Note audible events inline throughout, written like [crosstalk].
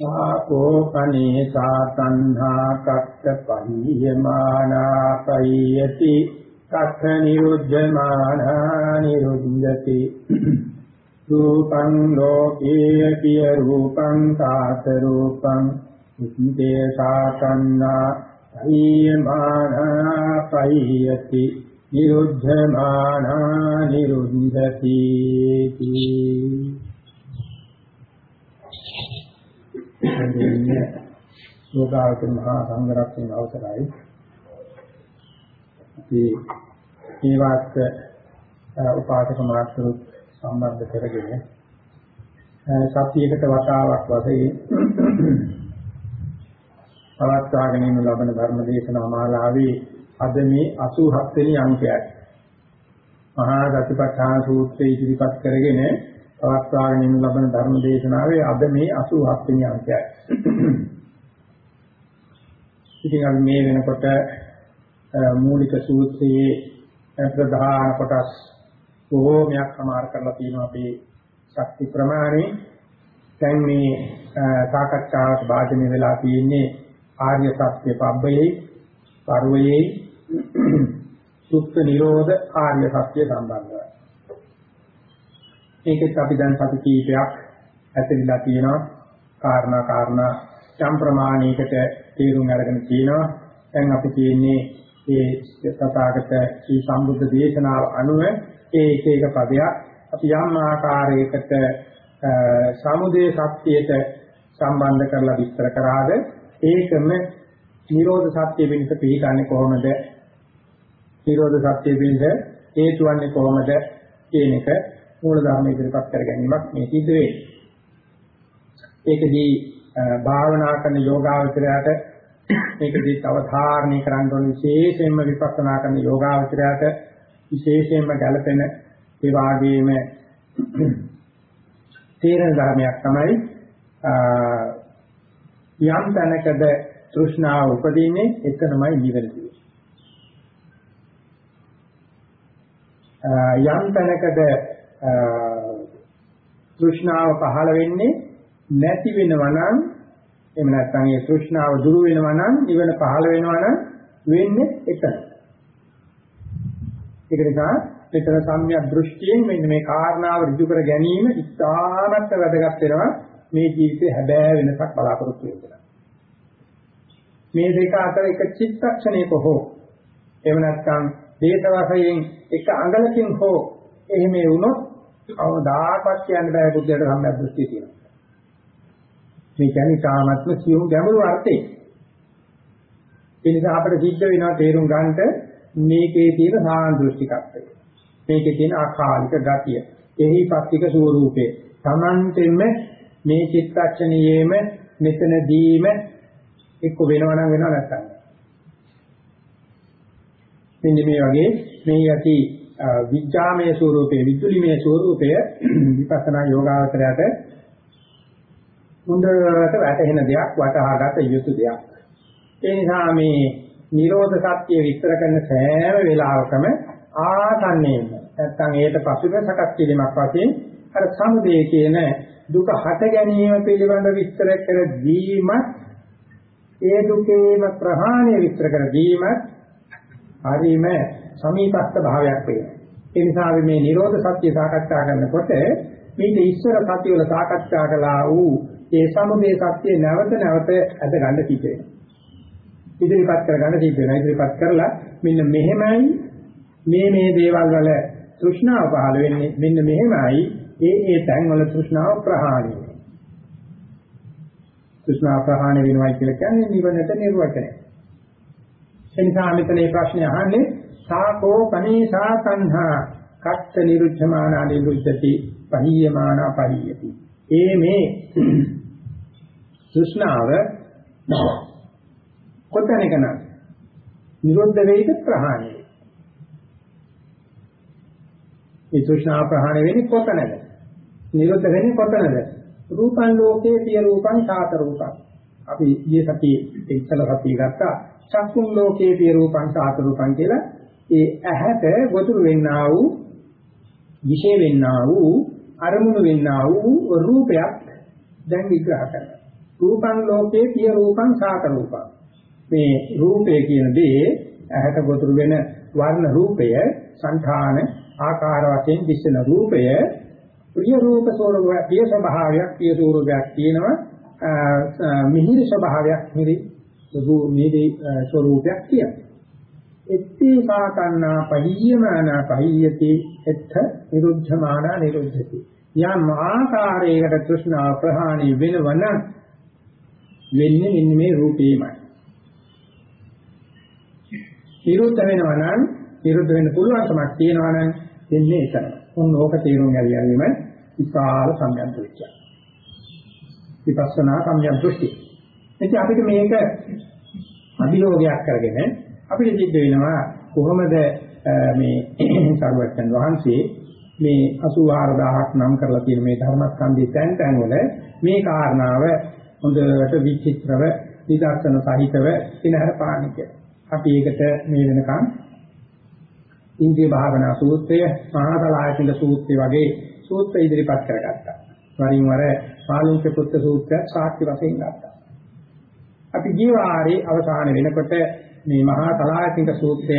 සාකෝ පනේසා තණ්හා කත්ත පහියමානා පයියති කත්ත නිරුද්ධමානා නිරුද්ධති රූපං ලෝකේ පිය රූපං සාත රූපං ඉත්තේ සාතන්නා පහියමානා පයියති නිරුද්ධමානා නිරුද්ධති දෙන්නේ යෝගාවචර මහා සංඝරත්නයේ අවසරයි. අපි මේ වාක්ක උපාසක මාත්‍රු සම්බන්ධ කරගෙන සතියකට වතාවක් වශයෙන් පවත්වාගෙන යනු ලබන ධර්ම දේශනා මාලාවේ අද මේ 87 වෙනි අංකයයි. මහා ගතිපත්ඨාන සූත්‍රය ඉදිරිපත් කරගෙන පවත්වාගෙන යනු ලබන ධර්ම දේශනාවේ අද මේ 87 වෙනි අංකයයි. ඉතින් අපි මේ වෙනකොට මූලික සූත්‍රයේ ප්‍රධාන කොටස් බොහෝමයක් සමාර කරලා තියෙනවා අපේ ශක්ති ප්‍රමාණය. දැන් මේ සාකච්ඡාවට භාජනය වෙලා තියෙන්නේ ආර්ය සත්‍ය පබ්බයේ, පර්වයේ, සුත්ත නිරෝධ ආර්ය සත්‍ය සම්බන්ධයි. ඒකෙත් අපි දැන් සති කීපයක් ඇතිරිලා තියෙනවා. කාරණා කාරණා යම් ප්‍රමාණයකට තීරුම් අරගෙන තියෙනවා. දැන් අපි කියන්නේ ඒ තථාගත ශ්‍රී සම්බුද්ධ දේශනාව අනුව ඒ එක එක පදයක් අපි යම් ආකාරයකට සමුදේ සත්‍යයට සම්බන්ධ කරලා විස්තර කරාද ඒකම නිරෝධ සත්‍ය වෙනස පිළිගන්නේ කොහොමද? නිරෝධ සත්‍ය වෙනස හේතු වන්නේ කොහොමද කියන එක මූල ධර්ම ඉදිරිපත් කර ගැනීමක් මේ සිද්ධ වෙන්නේ. ඒකදී භාවනා කරන යෝගාවචරයට මේකදී අවධාරණය කරන්න ඕන විශේෂයෙන්ම විපස්සනා කරන යෝගාවචරයට විශේෂයෙන්ම ගැළපෙන ඒ වාගේම තේරෙන ධර්මයක් තමයි යම් තැනකද තෘෂ්ණාව උපදින්නේ එතනමයි නිවැරදි යම් තැනකද තෘෂ්ණාව පහළ වෙන්නේ නැති වෙනවා නම් එහෙම නැත්නම් ඒ තෘෂ්ණාව දුරු වෙනවා නම් නිවන පහළ වෙනවා නම් වෙන්නේ එතන. ඒක නිසා මෙතන සම්‍යක් දෘෂ්ටියෙන් මෙන්න මේ කාරණාව ඍජු කර ගැනීම ඉතාමත් වැදගත් වෙනවා මේ ජීවිතේ හැබෑ වෙනසක් බලාපොරොත්තු වෙනවා. මේ දෙක අතර එක චිත්තක්ෂණයක හෝ එහෙම නැත්නම් දේශ වශයෙන් එක අඟලකින් හෝ එහෙම වුණොත් කවදාකවත් කියන්න බෑ බුද්ධයට සම්‍යක් දෘෂ්ටිය තියෙනවා. මේ කියන්නේ කාමත්ම සියුම් ගැඹුරු අර්ථේ. ඒ නිසා අපිට සිද්ධ වෙනවා තේරුම් ගන්නට මේකේ තියෙන සාන්දෘෂ්ටිකත්වය. මේකේ තියෙන ආකාලික ගතිය. එහි පස්තික ස්වરૂපේ. Tamanteම මේ චිත්තක්ෂණියේම මෙතනදීම එක්ක වෙනව නම් වෙනව නැත්තම්. මෙන්න මේ වගේ මේ යටි විඥාමය ස්වરૂපයේ විදුලිමය ස්වરૂපය [clears throat] විපස්සනා යෝගාවචරයට හොඳට වැටහෙන දෙයක් වටහාගත යුතු දෙයක්. ඒ නිසා මේ නිරෝධ සත්‍ය විස්තර කරන සෑම වෙලාවකම ආසන්නයෙන් නැත්තම් ඒකට පසුබ සකස් කිරීමක් වශයෙන් අර සමුදේ කියන දුක හට ගැනීම පිළිබඳ විස්තර කර දීමත් ඒ දුකේම ප්‍රහාණය විස්තර කර දීමත් හරිම සමීපස්ත භාවයක් වෙනවා. ඒ නිසා මේ නිරෝධ සත්‍ය සාකච්ඡා කරනකොට මේක ඉස්සර සත්‍ය වල සාකච්ඡා කළා වූ ඒ සමුදේ සත්‍ය නැවත නැවත අද ගන්න සිද්ධ වෙනවා. ඉදිරිපත් කරගන්න සිද්ධ වෙනවා. ඉදිරිපත් කරලා මෙන්න මෙහෙමයි මේ මේ දේවල් වල තෘෂ්ණාව පහළ වෙන්නේ මෙන්න මෙහෙමයි ඒ ඒ තැන් වල තෘෂ්ණාව ප්‍රහාණය වෙනවා. තෘෂ්ණාව ප්‍රහාණය වෙනවා කියලා කියන්නේ නිවනට නිර්වචනය. එනිසා මෙතන මේ ප්‍රශ්නේ අහන්නේ සාකෝ කනේසා සංහා කච්ච නිරුච්ඡමානා නිරුච්ඡති පහියමානා පහියති. ඒ මේ තෘෂ්ණාව කොතැනක නම් නිරෝධ වෙයිද ප්‍රහාණය වෙයි. මේ තෘෂ්ණා ප්‍රහාණය වෙන්නේ කොතනද? නිරෝධ වෙන්නේ කොතනද? රූපං ලෝකේ පිය රූපං සාත රූපං. අපි ඊයේ සතියේ ඉස්සල සතිය ගත්තා චක්කුම් ලෝකේ පිය රූපං සාත රූපං කියලා ඒ ඇහැට ගොදුරු වෙන්නා වූ විශේෂ වෙන්නා වූ අරමුණු වෙන්නා වූ රූපයක් දැන් විග්‍රහ කරනවා. රූපං ලෝකේ පිය රූපං සාත රූපං. මේ රූපය කියන දේ ඇහැට ගොදුරු වෙන වර්ණ රූපය සංඛාන ආකාර වශයෙන් දිස්සන රූපය ප්‍රිය රූප ස්වරූපය ප්‍රිය ස්වභාවයක් ප්‍රිය ස්වරූපයක් තියෙනවා මිහිරි ස්වභාවයක් මිහිරි මිහිරි ස්වරූපයක් තියෙනවා එත්තේ සාකන්නා පහියමානා පහියති එත්ත නිරුද්ධමානා නිරුද්ධති යම් ආකාරයකට තෘෂ්ණා ප්‍රහාණය වෙනවන වෙන්නේ මෙන්න මේ රූපේමයි නිරුද්ධ වෙනවා නම් නිරුද්ධ වෙන්න පුළුවන්කමක් තියෙනවා නම් දෙන්නේ එතන. උන් ඕක තේරුම් ගැනීම විශාල සම්යම් දෘෂ්ටිය. විපස්සනා සම්යම් දෘෂ්ටි. එතකොට අපිට මේක අභියෝගයක් කරගෙන අපිට සිද්ධ වෙනවා කොහොමද මේ [clears throat] සර්වඥන් වහන්සේ මේ 84000ක් නම් කරලා තියෙන මේ ධර්මස්කන්ධයේ තැන් තැන් වල මේ කාරණාව හොඳට විචිත්‍රව විදර්ශන සහිතව ඉනහර පාණික. අපි ඒකට මේ වෙනකන් ඉන්ද්‍රිය භාවනා සූත්‍රය, මහාතලායතික සූත්‍රය වගේ සූත්‍ර ඉදිරිපත් කරගත්තා. වරින් වර පාලුන්ක පුත්ත සූත්‍රය සාක්ෂි වශයෙන් ගත්තා. අපි ජීවාරේ අවසාන වෙනකොට මේ මහා තලායතික සූත්‍රය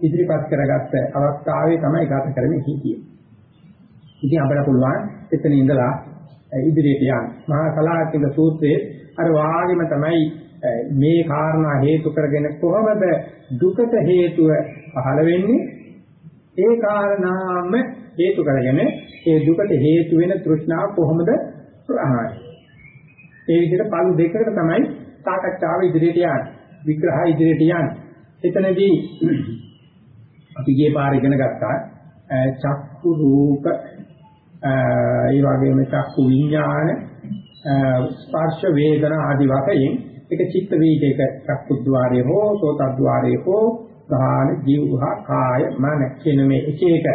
ඉදිරිපත් කරගත්ත අවස්ථාවේ තමයි ගත කරන්නේ හිතියේ. ඉතින් අපිට පුළුවන් එතන ඉඳලා ඉදිරියට යන්න. මහා තලායතික සූත්‍රයේ අර වාගෙම තමයි මේ කාරණා හේතු කරගෙන කොහොමද දුකට හේතුව පහළ වෙන්නේ ඒ කාරණාම හේතු කරගෙන ඒ දුකට හේතු වෙන තෘෂ්ණාව කොහොමද ප්‍රහාණය ඒ විදිහට පළු දෙකකට තමයි සාකච්ඡාව ඉදිරියට යන්නේ විග්‍රහය ඉදිරියට යන්නේ. එතනදී අපි ගියේ පාර ඉගෙන ගත්තා. චක්කු රූප ඒ වගේම චක්කු විඥාන ස්පර්ශ වේදනා ආදි වශයෙන් ඒක චිත්ත වීජයක චක්කුද්්වාරයේ හෝ සෝතද්්වාරයේ හෝ ගාන ජීවහා කාය මන කියන මේ එක එක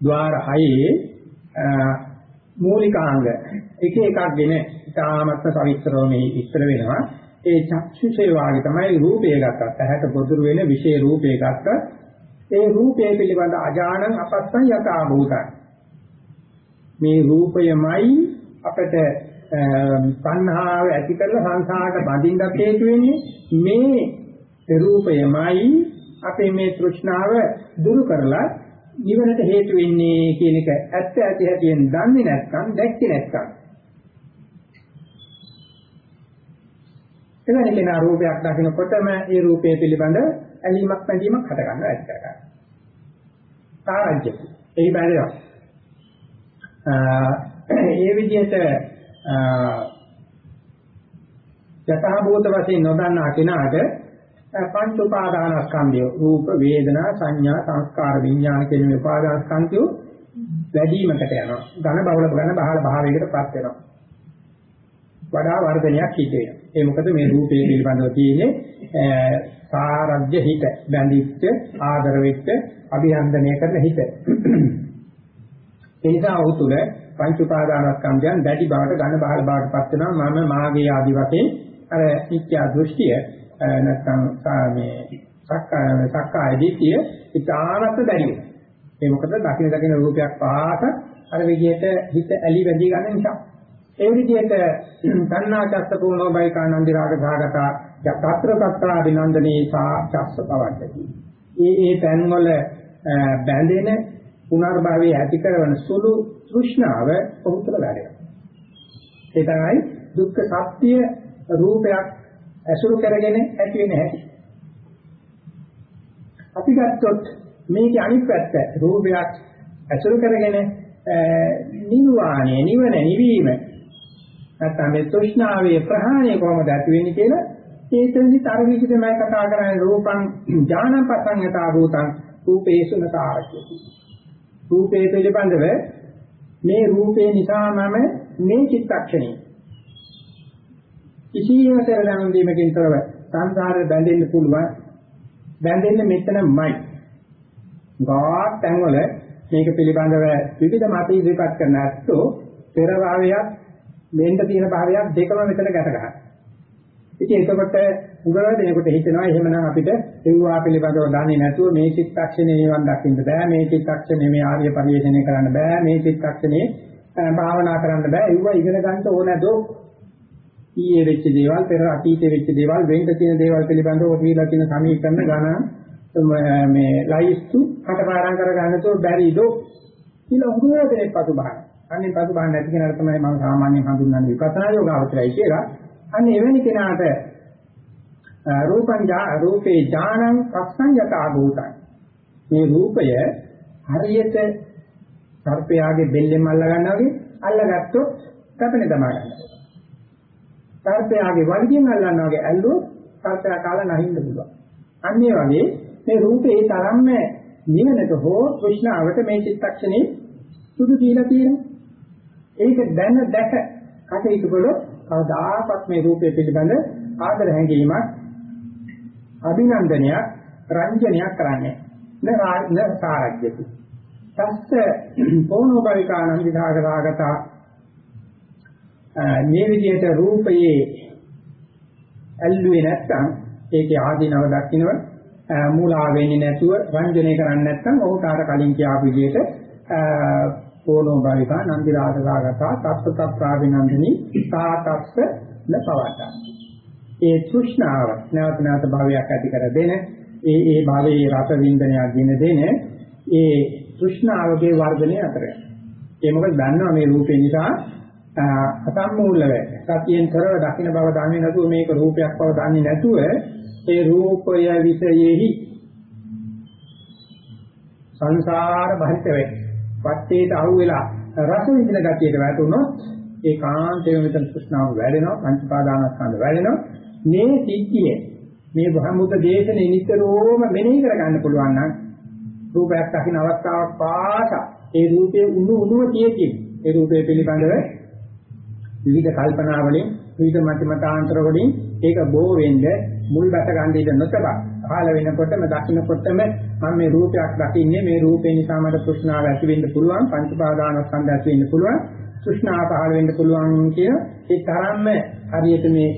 ద్వාර හයේ මූලිකාංග එක එකක්ගෙන ඉතාමත්ම සවිස්තරව මේ ඉස්තර වෙනවා. ඒ චක්ෂුෂේ වාගේ තමයි රූපය ගත්තත්. ඇහැට ගොදුරු වෙන විශේෂ රූපය ගත්තත් ඒ රූපය පිළිබඳ අජානං අපස්සං යථා භූතං මේ රූපයමයි අපිට සංහාව ඇති කරලා සංසාරට බඳින්නත් හේතු වෙන්නේ. මේ රූපයමයි අපේ මේ තෘෂ්ණාව දුරු කරලා නිවනට හේතු වෙන්නේ කියන එක ඇත්ත ඇති හැටියෙන් දන්නේ නැත්නම් දැක්කේ නැත්නම් එවැනි කෙනා රූපයක් දකිනකොටම ඒ රූපය පිළිබඳ ඇලීමක් නැතිවීමක් හට ගන්නවා ඇති කර ගන්නවා. තාරජ්‍ය. එයි බැලුවා. ඒ විදිහට යථා භූත වශයෙන් නොදන්නා කෙනාට පංච උපාදානස්කන්ධය රූප වේදනා සංඥා සංස්කාර විඥාන කියන මේ උපාදානස්කන්ධය වැඩිවීමකට යනවා ඝන බහුල ඝන බහල භාවයකටපත් වෙනවා වඩා වර්ධනයක් සිද්ධ වෙනවා ඒ මොකද මේ රූපේ පිළිබඳව තියෙන්නේ සාරජ්‍ය හිත බැඳිච්ච ආදර වෙච්ච අභිනන්දනය කරන හිත ඒ නිසා උතුල පංච උපාදානස්කන්ධයන් දැඩි බවට ඝන බහල බවට පත් වෙනවා මම මාගේ ආදි වශයෙන් අර මිත්‍යා දෘෂ්ටිය නැත්නම් මේ සක්කාය සක්කාය දිට්ඨිය ඉතාමත් දැඩි වෙනවා. ඒ මොකද දකින දකින රූපයක් පහට අර විදිහට හිත ඇලි වැදී ගන්න නිසා. ඒ විදිහට තණ්හාචස්ස පූර්ණෝ බයිකානන්දි රාග භාගතා යතත්‍ර තත්‍ර අභිනන්දනේ සා චස්ස පවද්දති. ඒ ඒ තැන් වල බැඳෙන පුනර්භවයේ ඇති කරන සුළු තෘෂ්ණාව ඔහු තුළ වැඩෙනවා. ඒ තමයි දුක්ඛ සත්‍ය රූපයක් ඇසුරු කරගෙන ඇති වෙන හැටි. අපි ගත්තොත් මේකේ අනිත් පැත්ත රූපයක් ඇසුරු කරගෙන නිර්වාණය නිවන නිවීම නැත්නම් මේ තෘෂ්ණාවේ ප්‍රහාණය කොහොමද ඇති වෙන්නේ කියලා ඒතෙන්දි තර විදිහටමයි කතා කරන්නේ රූපං ඥානපසංයතා භූතං රූපේසුන සාරකති. රූපේ පිළිබඳව මේ රූපේ නිසා මම මේ චිත්තක්ෂණේ කිසියම් කරගන්න දෙමකින් තොරව සංසාරේ බැඳෙන්න පුළුවන්. බැඳෙන්න මෙතනමයි. ගාත් තැන්වල මේක පිළිබඳව විවිධ මත ඉදිරිපත් කරන ඇත්තෝ පෙර භාවයක් මෙන්න තියෙන භාවයක් දෙකම මෙතන ගැට ගන්නවා. ඉතින් එතකොට උගල දෙනකොට හිතෙනවා එහෙමනම් අපිට ඒවා පිළිබඳව දන්නේ නැතුව මේ චිත්තක්ෂණේ නිවන් දකින්න බෑ මේ චිත්තක්ෂණේ මේ ආර්ය පරිශ්‍රණය කරන්න බෑ මේ චිත්තක්ෂණේ භාවනා කරන්න බෑ ඒවා ඉගෙන ගන්න ඕනදෝ ඊයේ වෙච්ච දේවල් පෙර අතීතේ වෙච්ච දේවල් වෙන්න තියෙන දේවල් පිළිබඳව ඔබීලා තියෙන සමීකරණ ගණන් මේ ලයිස්තු කටපාඩම් කරගන්නතෝ බැරිද කියලා උගල දෙනෙක් පසුබහන. අන්නේ පසුබහන නැති කෙනාට තමයි මම සාමාන්‍යයෙන් හඳුන්වන්නේ විපස්සනා යෝගාවචරයි කියලා. අන්න එවැනි කෙනාට රූපං ජා රූපේ ඥානං පස්සං යතා භූතං මේ රූපය හරියට සර්පයාගේ බෙල්ලෙන් අල්ල ගන්නවා වගේ අල්ලගත්තොත් කපනේ තමා ගන්නවා. සර්පයාගේ වලිගෙන් අල්ලනවා වගේ ඇල්ලුවොත් සර්පයා කාලා නැහින්න පුළුවන්. අන්න ඒ වගේ මේ රූපේ තරම්ම නිවනට හෝ කෘෂ්ණාවට මේ චිත්තක්ෂණේ සුදු දීලා තියෙනවා. ඒක දැන දැක කටයුතු කළොත් කවදාකවත් මේ රූපය පිළිබඳ ආදර හැඟීමක් අභිනන්දනයක් රංජනයක් කරන්නේ න සාරජ්‍යති. තස්ස පොණෝ බවිකානං විදාගතාගත මේ විදිහට රූපයේ ඇල්ලුවේ නැත්නම් ඒකේ ආදීනව දකින්නව මූලා වෙන්නේ නැතුව රංජනය කරන්නේ නැත්නම් ඔහුට අර කලින් කියාපු විදිහට පොණෝ බවිකා නන්දි රාගතාගත තත්ත ප්‍රාවිනන්දනි සාතස්ස න පවත්තා ඒ තෘෂ්ණාව නැවත නැවත භාවයක් ඇති කර දෙන ඒ ඒ භාවයේ රස වින්දනයක් ගෙන දෙන ඒ තෘෂ්ණාවගේ වර්ධනය අතර. ඒ මොකද දන්නවා මේ රූපේ නිසා අසම්මූලව සතියෙන් කරව දකින්න බව දන්නේ නැතුව මේක රූපයක් බව දන්නේ නැතුව ඒ රූපය විෂයෙහි සංසාර බහිත වේ. පත්තේට අහුවෙලා රස විඳින ගතියට වැටුනොත් ඒ කාන්තේම මෙතන තෘෂ්ණාව වැඩෙනවා පංචපාදානස්කන්ධ වැඩෙනවා මේ සිද්ධිය මේ බ්‍රහ්මුත දේශනේ නිතරම මෙනෙහි කරගන්න පුළුවන් නම් රූපයක් දකින්න අවස්ථාවක් පාසා ඒ රූපයේ උණු උණුව තියෙති ඒ රූපය පිළිබඳව විවිධ කල්පනා වලින් විවිධ මතිමතාන්තර වලින් ඒක බෝ වෙන්නේ මුල් බැස ගන්න ඉඳ නොතබ. පහළ වෙනකොටම දකින්නකොටම මම මේ රූපයක් දකින්නේ. මේ රූපේ නිසා මට තෘෂ්ණාව ඇති වෙන්න පුළුවන් පංච පාදානස්කන්ධ ඇති වෙන්න පුළුවන් තෘෂ්ණාව පහළ වෙන්න පුළුවන් කියන ඒ තරම්ම හරියට මේ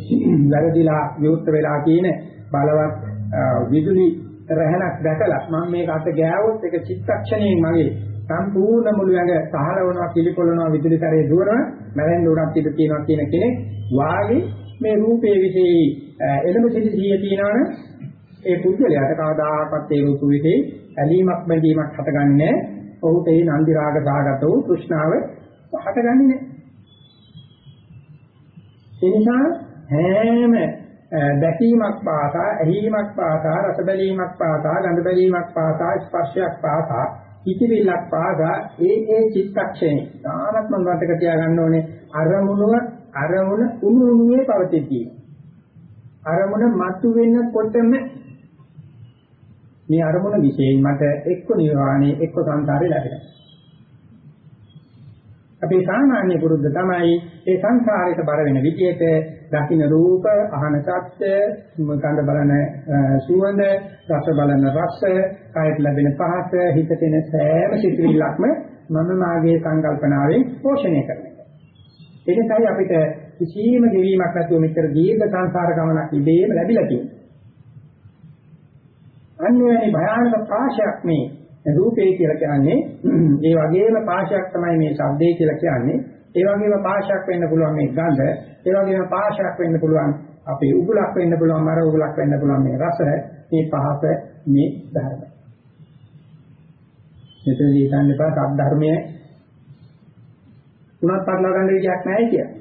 වැරදිලා විවුර්ත වෙලා තියෙන බලවත් විදුලි රැහනක් දැකලා මම මේක අත ගෑවොත් ඒක චිත්තක්ෂණයෙන් මගේ සම්පූර්ණ මුළු ඇඟ සහලවනවා පිළිකොලනවා විදුලි කරේ දුවනවා මැරෙන්න උඩක් පිට තියෙනවා කියන කෙනෙක් වාගේ මේ රූපයේ විශේෂ එළඹ සිටි සිහිය තියනවනේ ඒ පුද්ගලයාට කවදාකවත් ඒ රූප විශේෂ ඇලීමක් බැඳීමක් හටගන්නේ ඔහුට ඒ නන්දි රාග සාගත වූ තෘෂ්ණාව හටගන්නේ නැහැ. ඒ නිසා හැම දැකීමක් පාසා, ඇහිීමක් පාසා, රස බැලීමක් පාසා, ගඳ බැලීමක් පාසා, ස්පර්ශයක් පාසා, හිතවිල්ලක් පාසා ඒ ඒ චිත්තක්ෂණේ තාමත් මම මතක තියාගන්න ඕනේ අරමුණුව අරමුණ උණු උණුවේ පවතිද්දී. අරමුණ මතු වෙනකොටම මේ අරමුණ විශේෂයෙන් මට එක්ක නිර්වාණය එක්ක සංසාරේ ලැබෙනවා. අපේ සාමාන්‍ය පුරුද්ද තමයි ඒ සංසාරයට බර වෙන විදිහට දකින්න රූප, අහන ශබ්ද, ගඳ බලන සුවඳ, රස බලන රස, කායට ලැබෙන පහස, හිතට එන සෑම සිතුවිල්ලක්ම මම මාගේ සංකල්පනාවෙන් පෝෂණය කරනවා. එනිසායි අපිට කිසියම් ගෙවීමක් නැතුව මෙච්චර දීර්ඝ සංසාර ගමනක් ඉබේම ලැබිලා තියෙන්නේ. අන්‍යයන්ි භයානක පාශයක් මේ රූපේ කියලා කියන්නේ ඒ වගේම පාශයක් තමයි මේ ශබ්දේ කියලා කියන්නේ. ඒ වගේම පාශයක් වෙන්න පුළුවන් මේ ගඳ, ඒ වගේම පාශයක් වෙන්න පුළුවන් අපේ උගලක් වෙන්න පුළුවන් මර උගලක් වෙන්න පුළුවන් මේ රස, මේ පහස, මේ ධර්ම. මෙතනදී හිතන්න එපා සද්ධර්මයේ තුනක් පටලවා ගන්න විදියක් නැහැ කියලා.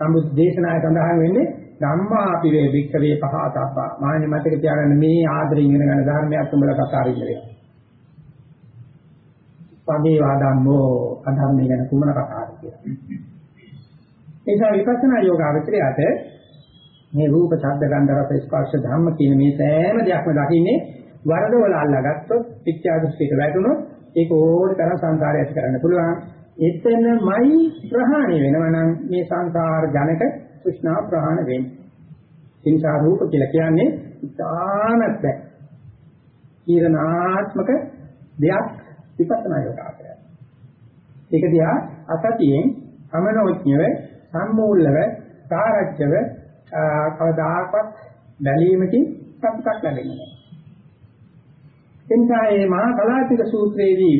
සම්බුද්ධ දේශනාවේ සඳහන් වෙන්නේ ධම්මා අපි වේ වික්කවේ පහතප්පා. මාන්නේ මතක තියාගන්න මේ ආදරයෙන් ඉගෙන ගන්න ධර්මයක් උඹලා කතා කරන්නේ. පගේ වාදම්මෝ අධර්මය ගැන කුමන කතාවද කියලා. ඒ නිසා විපස්සනා යෝගාවචරයට මේ රූප, ශබ්ද, ගන්ධ, රස, ස්පර්ශ, ධම්ම කියන මේ සෑම දෙයක්ම දකින්නේ වරදවල අල්ලාගත්තොත් පිච්චා දෘෂ්ටියට වැටුණොත් ඒක ඕන තරම් සංකාරය ඇති කරන්න පුළුවන්. එතනමයි ප්‍රහාණය වෙනවා නම් මේ සංකාර ජනක කෘෂ්ණා ප්‍රහාණ වෙන්නේ. ඒ නිසා රූප කියලා කියන්නේ ඉතාමත් ඊරණාත්මක දෙයක් විපස්සනා යෝගාවය. ඒක දිහා අසතියෙන් අමනෝඥව සම්මූලව සාරජ්‍යව කවදාකවත් බැලීමකින් සතුටක් ලැබෙන්නේ නැහැ. එනිසා මේ මහා කලාතික සූත්‍රයේදී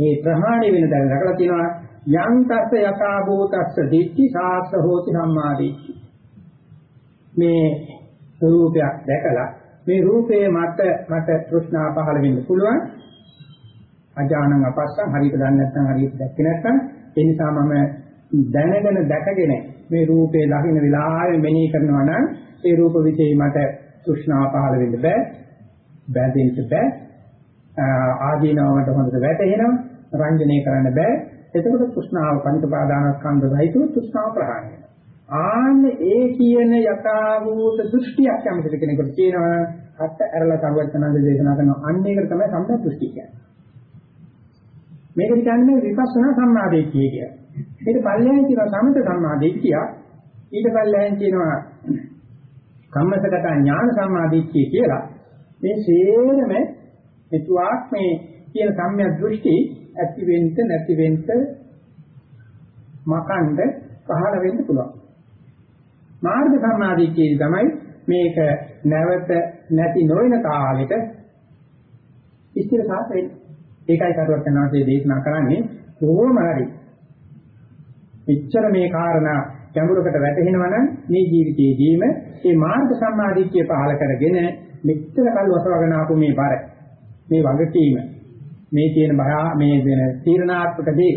මේ ප්‍රහාණය වෙන දැන රකලා තියෙනවා යං තස්ස යථා භූතස්ස දිට්ඨි සාස්ස හෝති සම්මාදිට්ඨි මේ රූපයක් දැකලා මේ රූපයේ මත මට තෘෂ්ණා පහළ වෙන්න පුළුවන්. අජානං අපස්සං හරියට දන්නේ නැත්නම් හරියට දැක්කේ නැත්නම් ඒ නිසා මම දැනගෙන දැකගෙන මේ රූපේ ලහින විලාය මෙනෙහි කරනවා නම් ඒ රූප විශේෂයි මට තෘෂ්ණාව පහළ වෙන්න බෑ. බැඳෙන්න බෑ. ආදීනවකට හොඳට වැටෙනවා රංජනය කරන්න බෑ. එතකොට තෘෂ්ණාව පංචපාදානස්කන්ධ සහිතව තෘෂ්ණාව ප්‍රහාණය ආන්නේ ඒ කියන යථාභූත දෘෂ්ටියක් යම්කිසි කෙනෙකුට තියෙනවා. අත් ඇරලා සර්වඥාන්ද දේශනා කරන අන්න ඒකට තමයි සම්පූර්ණ දෘෂ්ටි කියන්නේ. මේක කියන්නේ විපස්සනා සම්මාදිට්ඨිය කියන්නේ ඊට පල්ලෙන් තියෙනවා සමත සම්මාදිට්ඨිය ඊට පල්ලෙන් තියෙනවා කම්මසගත ඥාන සම්මාදිට්ඨිය කියලා. මේ සේරම මෙතුආක් මේ කියන සම්‍යක් දෘෂ්ටි ඇති වෙන්න නැති වෙන්න මකණ්ඩ පහළ වෙන්න පුළුවන්. මාර්ග සම්මාදිට්ඨිය තමයි මේක නැවත නැති නොවන කාලෙට ඉස්තිර සාපේ. ඒකයි කරුවක් යනවාසේ දේශනා කරන්නේ කොහොම හරි. එච්චර මේ කාරණා ගැඹුරකට වැටෙනවා නම් මේ ජීවිතයේදීම මේ මාර්ග සම්මාදිට්ඨිය පහළ කරගෙන මෙච්චර කල් වසවගෙන ආපු මේ බර මේ වගකීම මේ තියෙන බය මේ වෙන තීරණාත්මක දේ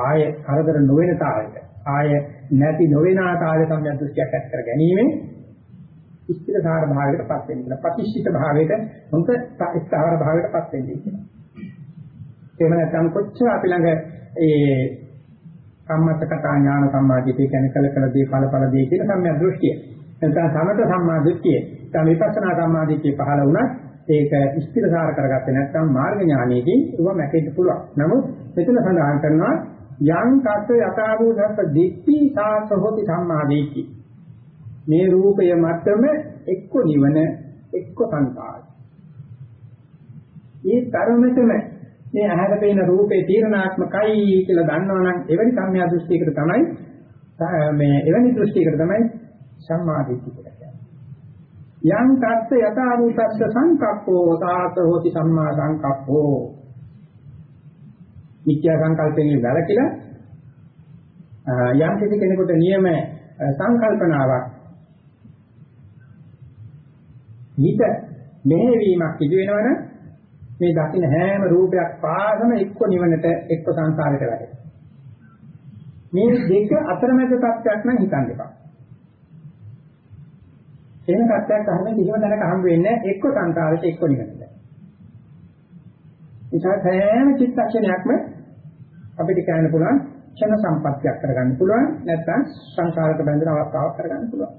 ආය කරදර නොවන තාලෙට ආය නැති නොවන තාලෙට සම්‍යක් දෘෂ්ටියක් ඇති කර ගැනීම ඉස්තිරසාර භාවයකටපත් වෙනවා ප්‍රතිෂ්ඨිත භාවයට හොඳ ස්ථාවර භාවයකටපත් වෙන්නේ කියනවා එහෙම නැත්නම් කොච්චර අපි ළඟ ඒ සම්මතකතා ඥාන සම්මාදිතේ කියන්නේ කල කල දේ ඵල ඵල දේ කියන සම්‍යක් දෘෂ්ටිය. නැත්නම් සමත සම්මාදිට්ඨිය. දැන් විපස්සනා සම්මාදිට්ඨිය පහළ වුණත් ඒක ස්ථිරසාර කරගත්තේ නැත්නම් මාර්ග ඥානයේදී ඒවා මැකෙන්න පුළුවන්. නමුත් මෙතන සඳහන් කරනවා යං තත්ත්ව යථාභූතස්ස දිට්ඨි සාසහෝති සම්මාදිට්ඨි. මේ රූපය මතම එක්ක නිවන එක්ක සංකාරය. මේ තරමටම මේ ඇහැට පේන රූපේ තීරණාත්මකයි කියලා දන්නවනම් එවැනි සම්මිය දෘෂ්ටියකට තමයි මේ එවැනි දෘෂ්ටියකට තමයි සම්මාදිට්ඨිය කියලා කියන්නේ. යං තත්ත යථාභූතස්ස සංකප්පෝ සාත හෝති සම්මා සංකප්පෝ. මිත්‍යා සංකල්පයෙන් වැළකීලා යම් කිසි කෙනෙකුට නියම සංකල්පනාවක් නිත මෙහෙවීමක් සිදු වෙනවනම් මේ දකින්න හැම රූපයක් පාසම එක්ක නිවනට එක්ක සංසාරයට වැටෙනවා. මේ දෙක අතරමැද තත්ත්වයක් නම් හිතන්න එපා. එහෙම තත්ත්වයක් අහන්න කිසිම තැනක හම්බ වෙන්නේ නැහැ එක්ක සංසාරයට එක්ක නිවනට. නිසා හැම චිත්තක්ෂණයක්ම අපිට කියන්න පුළුවන් ක්ෂණ සම්පත්තියක් කරගන්න පුළුවන් නැත්නම් සංසාරයට බැඳෙන අවස්ථාවක් කරගන්න පුළුවන්.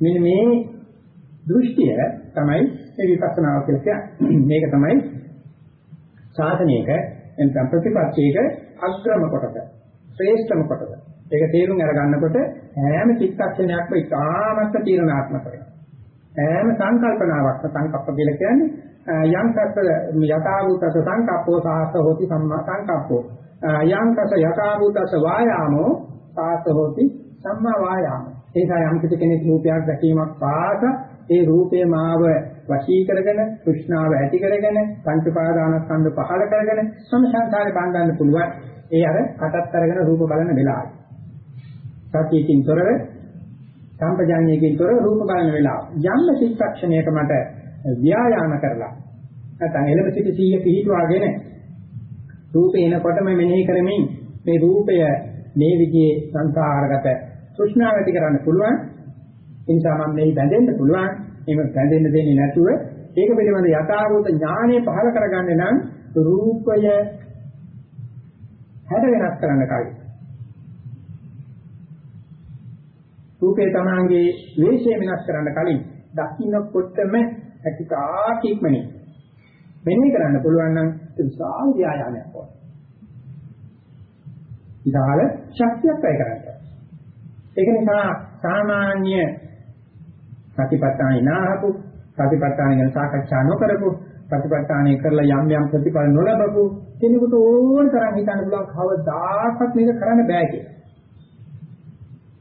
මෙන්න මේ දෘෂ්ටිය තමයි මේ විපස්සනාව කියලා කියන්නේ. මේක තමයි සාසනයක එතන ප්‍රතිපත්තියක අග්‍රම කොටස, ශ්‍රේෂ්ඨම කොටස. ඒක තේරුම් අරගන්නකොට හැම චිත්තක්ෂණයක්ම ඉතාමත් තීරණාත්මක වෙනවා. හැම සංකල්පනාවක්ම සංකප්ප කියලා කියන්නේ යම් තත් යථාභූතස සංකප්පෝ සාස හෝති සම්මා සංකප්පෝ. යම් තත් යථාභූතස වායාමෝ සාස හෝති සම්මා වායාමෝ. ඒකයි යම් කෙනෙක් රූපයක් දැකීමක් පාස ඒ රූපේ මාව වශී කරගෙන කෘෂ්ණාව ඇති කරගෙන පංච පාදානස්කන්ධ පහල කරගෙන සංසාරේ බඳින්න පුළුවන්. ඒ අර කටත් අරගෙන රූප බලන වෙලාවයි සතියකින් තොරව සම්පජාඤ්ඤයකින් තොරව රූප බලන වෙලාව. යම් චිත්තක්ෂණයක මට ව්‍යායාම කරලා නැත්නම් එළඹ සිට සීය පිහිටුවාගෙන රූපේ එනකොටම මෙනෙහි කරමින් මේ රූපය මේ විදිහේ සංසාරගත තෘෂ්ණාව ඇති කරන්න පුළුවන්. ඒ නිසා මම මේ බැඳෙන්න පුළුවන්. එහෙම බැඳෙන්න දෙන්නේ නැතුව ඒක පිළිබඳ යථාභූත ඥානය පහළ කරගන්න නම් රූපය හැඩ වෙනස් කරන්න කලින් රූපේ තමංගේ වේශය වෙනස් කරන්න කලින් දකින්නකොටම ඇතිකා කීක්මනේ මෙන්න කරන්න පුළුවන් නම් විශාල ව්‍යායාමයක් ඕන. විශාල ශක්තියක් වැය කරන්න. ඒක නිසා සාමාන්‍ය සතිපට්ඨාන ඉනාහපු සතිපට්ඨාන ගැන සාකච්ඡා නොකරපු සතිපට්ඨානය කරලා යම් යම් ප්‍රතිඵල නොලබපු කෙනෙකුට ඕන තරම් හිතන්න පුළුවන් කවදාකවත් මේක කරන්න බෑ කියලා.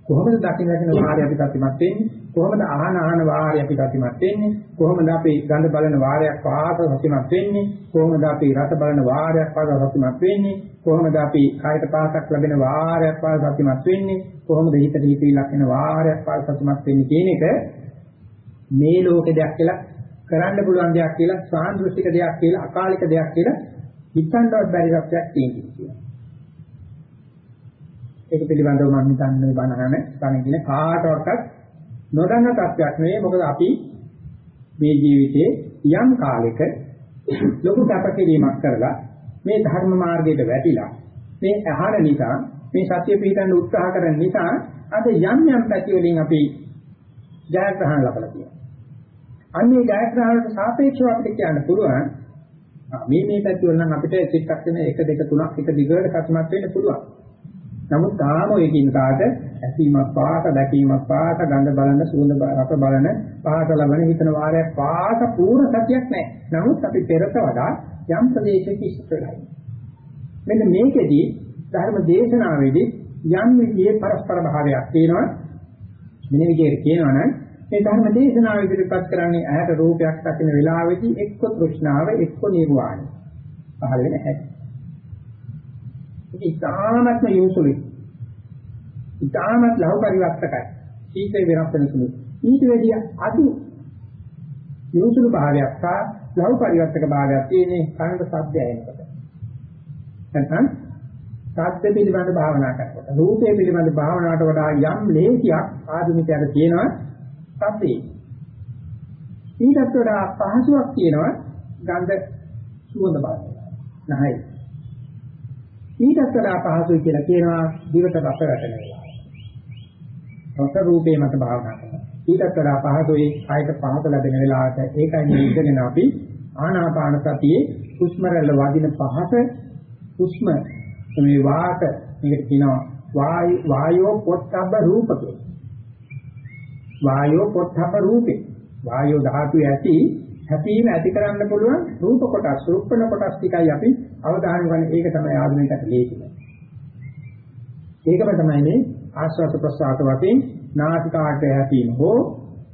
කොහොමද දකින්න දකින්න වාරය අපි සතිමත් වෙන්නේ? කොහොමද ආහන ආහන වාරය අපි සතිමත් වෙන්නේ? කොහොමද අපි ගඳ බලන වාරයක් පාස සතිමත් වෙන්නේ? කොහොමද අපි රස බලන වාරයක් පාස සතිමත් වෙන්නේ? කොහොමද අපි කායට පාසක් ලැබෙන වාරයක් පාස සතිමත් වෙන්නේ? කොහොමද හිතට හිතවිලක් එන වාරයක් පාස සතිමත් වෙන්නේ කියන එක මේ ලෝකේ දෙයක් කියලා කරන්න පුළුවන් දෙයක් කියලා සාන්දෘෂ්ටික දෙයක් කියලා අකාලික දෙයක් කියලා හිතන්නවත් බැරි තත්ත්වයක් තියෙනවා. ඒක පිළිබඳව මම හිතන්නේ බණහන බණකින කාටවත් නොදන්න තත්ත්වයක් නෙවෙයි මොකද අපි මේ ජීවිතේ යම් කාලයක ලොකු කැපකිරීමක් කරලා මේ ධර්ම මාර්ගයට වැටිලා මේ අහන නිසා මේ සත්‍ය පිළිගන්න උත්සාහ කරන නිසා අද යම් යම් පැති වලින් අපි ජයග්‍රහණ ලබලා තියෙනවා. අන්නේ ජයග්‍රහණයට සාපේක්ෂව අපිට කියන්න පුළුවන් මේ මේ පැති වල නම් අපිට චිත්තක්ෂණ 1 2 3ක් එක දිගට කතුමත් වෙන්න පුළුවන්. නමුත් තාම ඔයකින් කාට ඇසීමක් පාස දැකීමක් පාස ගඳ බලන සුවඳ රස බලන පහස ලබන හිතන වාරයක් පාස පූර්ණ සතියක් නැහැ. නමුත් අපි පෙරට වඩා යම් ප්‍රදේශයක ඉස්සරහයි. මෙන්න මේකෙදී ධර්ම දේශනාවේදී යම් විදිහේ පරස්පර භාවයක් තියෙනවා. මෙන්න විදිහට කියනවා නම් මේ ධර්ම දේශනාව ඉදිරිපත් කරන්නේ ඇහැට රූපයක් දකින වෙලාවෙදී එක්ක තෘෂ්ණාව එක්ක නිර්වාණය. පහළ වෙන හැටි. ඒක ඉතාමත්ම යොසුලි. ඉතාමත් ලහු පරිවර්තකයි. සීතේ වෙනස් වෙන සුළු. ඊට වැඩිය අඩු යොසුලු භාවයක් සහ ලහු පරිවර්තක භාවයක් තියෙන්නේ කනට ශබ්දය එනකොට. නැත්නම් ශබ්ද පිළිබඳ භාවනා කරනකොට රූපය පිළිබඳ භාවනාවට වඩා යම් ලේසියක් ආධුනිකයට තියෙනවා ශබ්දේ. ඊටත් වඩා පහසුවක් තියෙනවා ගන්ධ සුවඳ බලන්න. නැහැ. ඊටත් වඩා පහසුයි කියලා කියනවා දිවට රස වැටෙන වෙලාව. රස රූපේ මත භාවනා කරනවා. ඊටත් වඩා පහසුයි කායක පහත ලැබෙන වෙලාවට ඒකයි මේ ඉඳගෙන අපි ආනාපාන සතියේ හුස්ම රැල්ල වදින පහත හුස්ම මේ වාත මේකට කියනවා වායෝ පොට්ටබ්බ රූපකේ. වායෝ පොට්ටබ්බ රූපේ. වායෝ ධාතු ඇති හැපීම ඇති කරන්න පුළුවන් රූප කොටස් රූපණ කොටස් ටිකයි අපි අවධානය ගන්න ඒක තමයි ආධුනිකට ලේසිම. ඒකම තමයි මේ ආස්වාද ප්‍රසආත වශයෙන් නාසිකාට හැපීම හෝ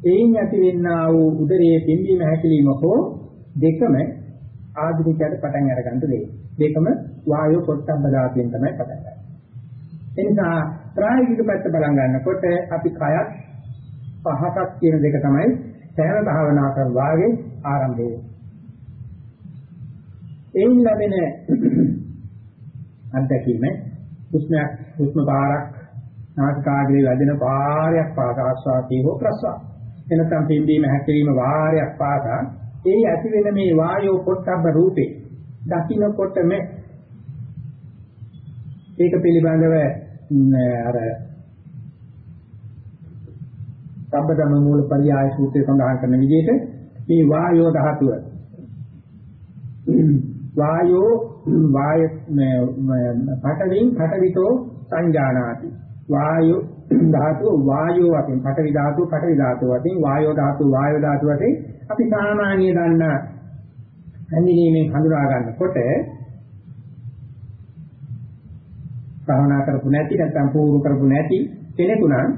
එයින් ඇතිවෙනා වූ උදරයේ පිම්බීම හැකිලිම හෝ දෙකම ආධුනිකයට පටන් අරගන්න දෙයි. දෙකම වායෝ පොට්ටබ්බ ධාතුවෙන් තමයි පටන් ගන්නේ. එනිසා ප්‍රායෝගික පැත්ත බලන් ගන්නකොට අපි කයත් පහසක් කියන දෙක තමයි සෑම භාවනා කරන වාගේ ආරම්භය. එයින් ලැබෙන අත්දැකීම. හුස්මයක් හුස්ම පාරක් නාසිකාග්‍රේ වැදෙන පාරයක් පාස ආස්වාදී හෝ ප්‍රසවාස. එනතම් පිම්බීම හැකිලිම වාරයක් පාසා. ඒ ඇති වෙන මේ වායෝ පොට්ටබ්බ රූපේ දකින්නකොටම ඒක පිළිබඳව අර සම්බදම මූල පරියාය සූත්‍රයේ සඳහන් කරන විදිහට මේ වායෝ ධාතුව වායෝ වාය පඨවින් පඨවිතෝ සංජානාති. වායෝ ධාතුව වායෝ වශයෙන් පඨවි ධාතුව පඨවි ධාතුව වශයෙන් වායෝ ධාතුව වායෝ ධාතුව වශයෙන් අපි සාමාන්‍ය දන්න හැඳිනීමෙන් හඳුනා ගන්නකොට භාවනා කරපු නැති නැත්නම් පුහුණු කරපු නැති කෙනෙකුනම්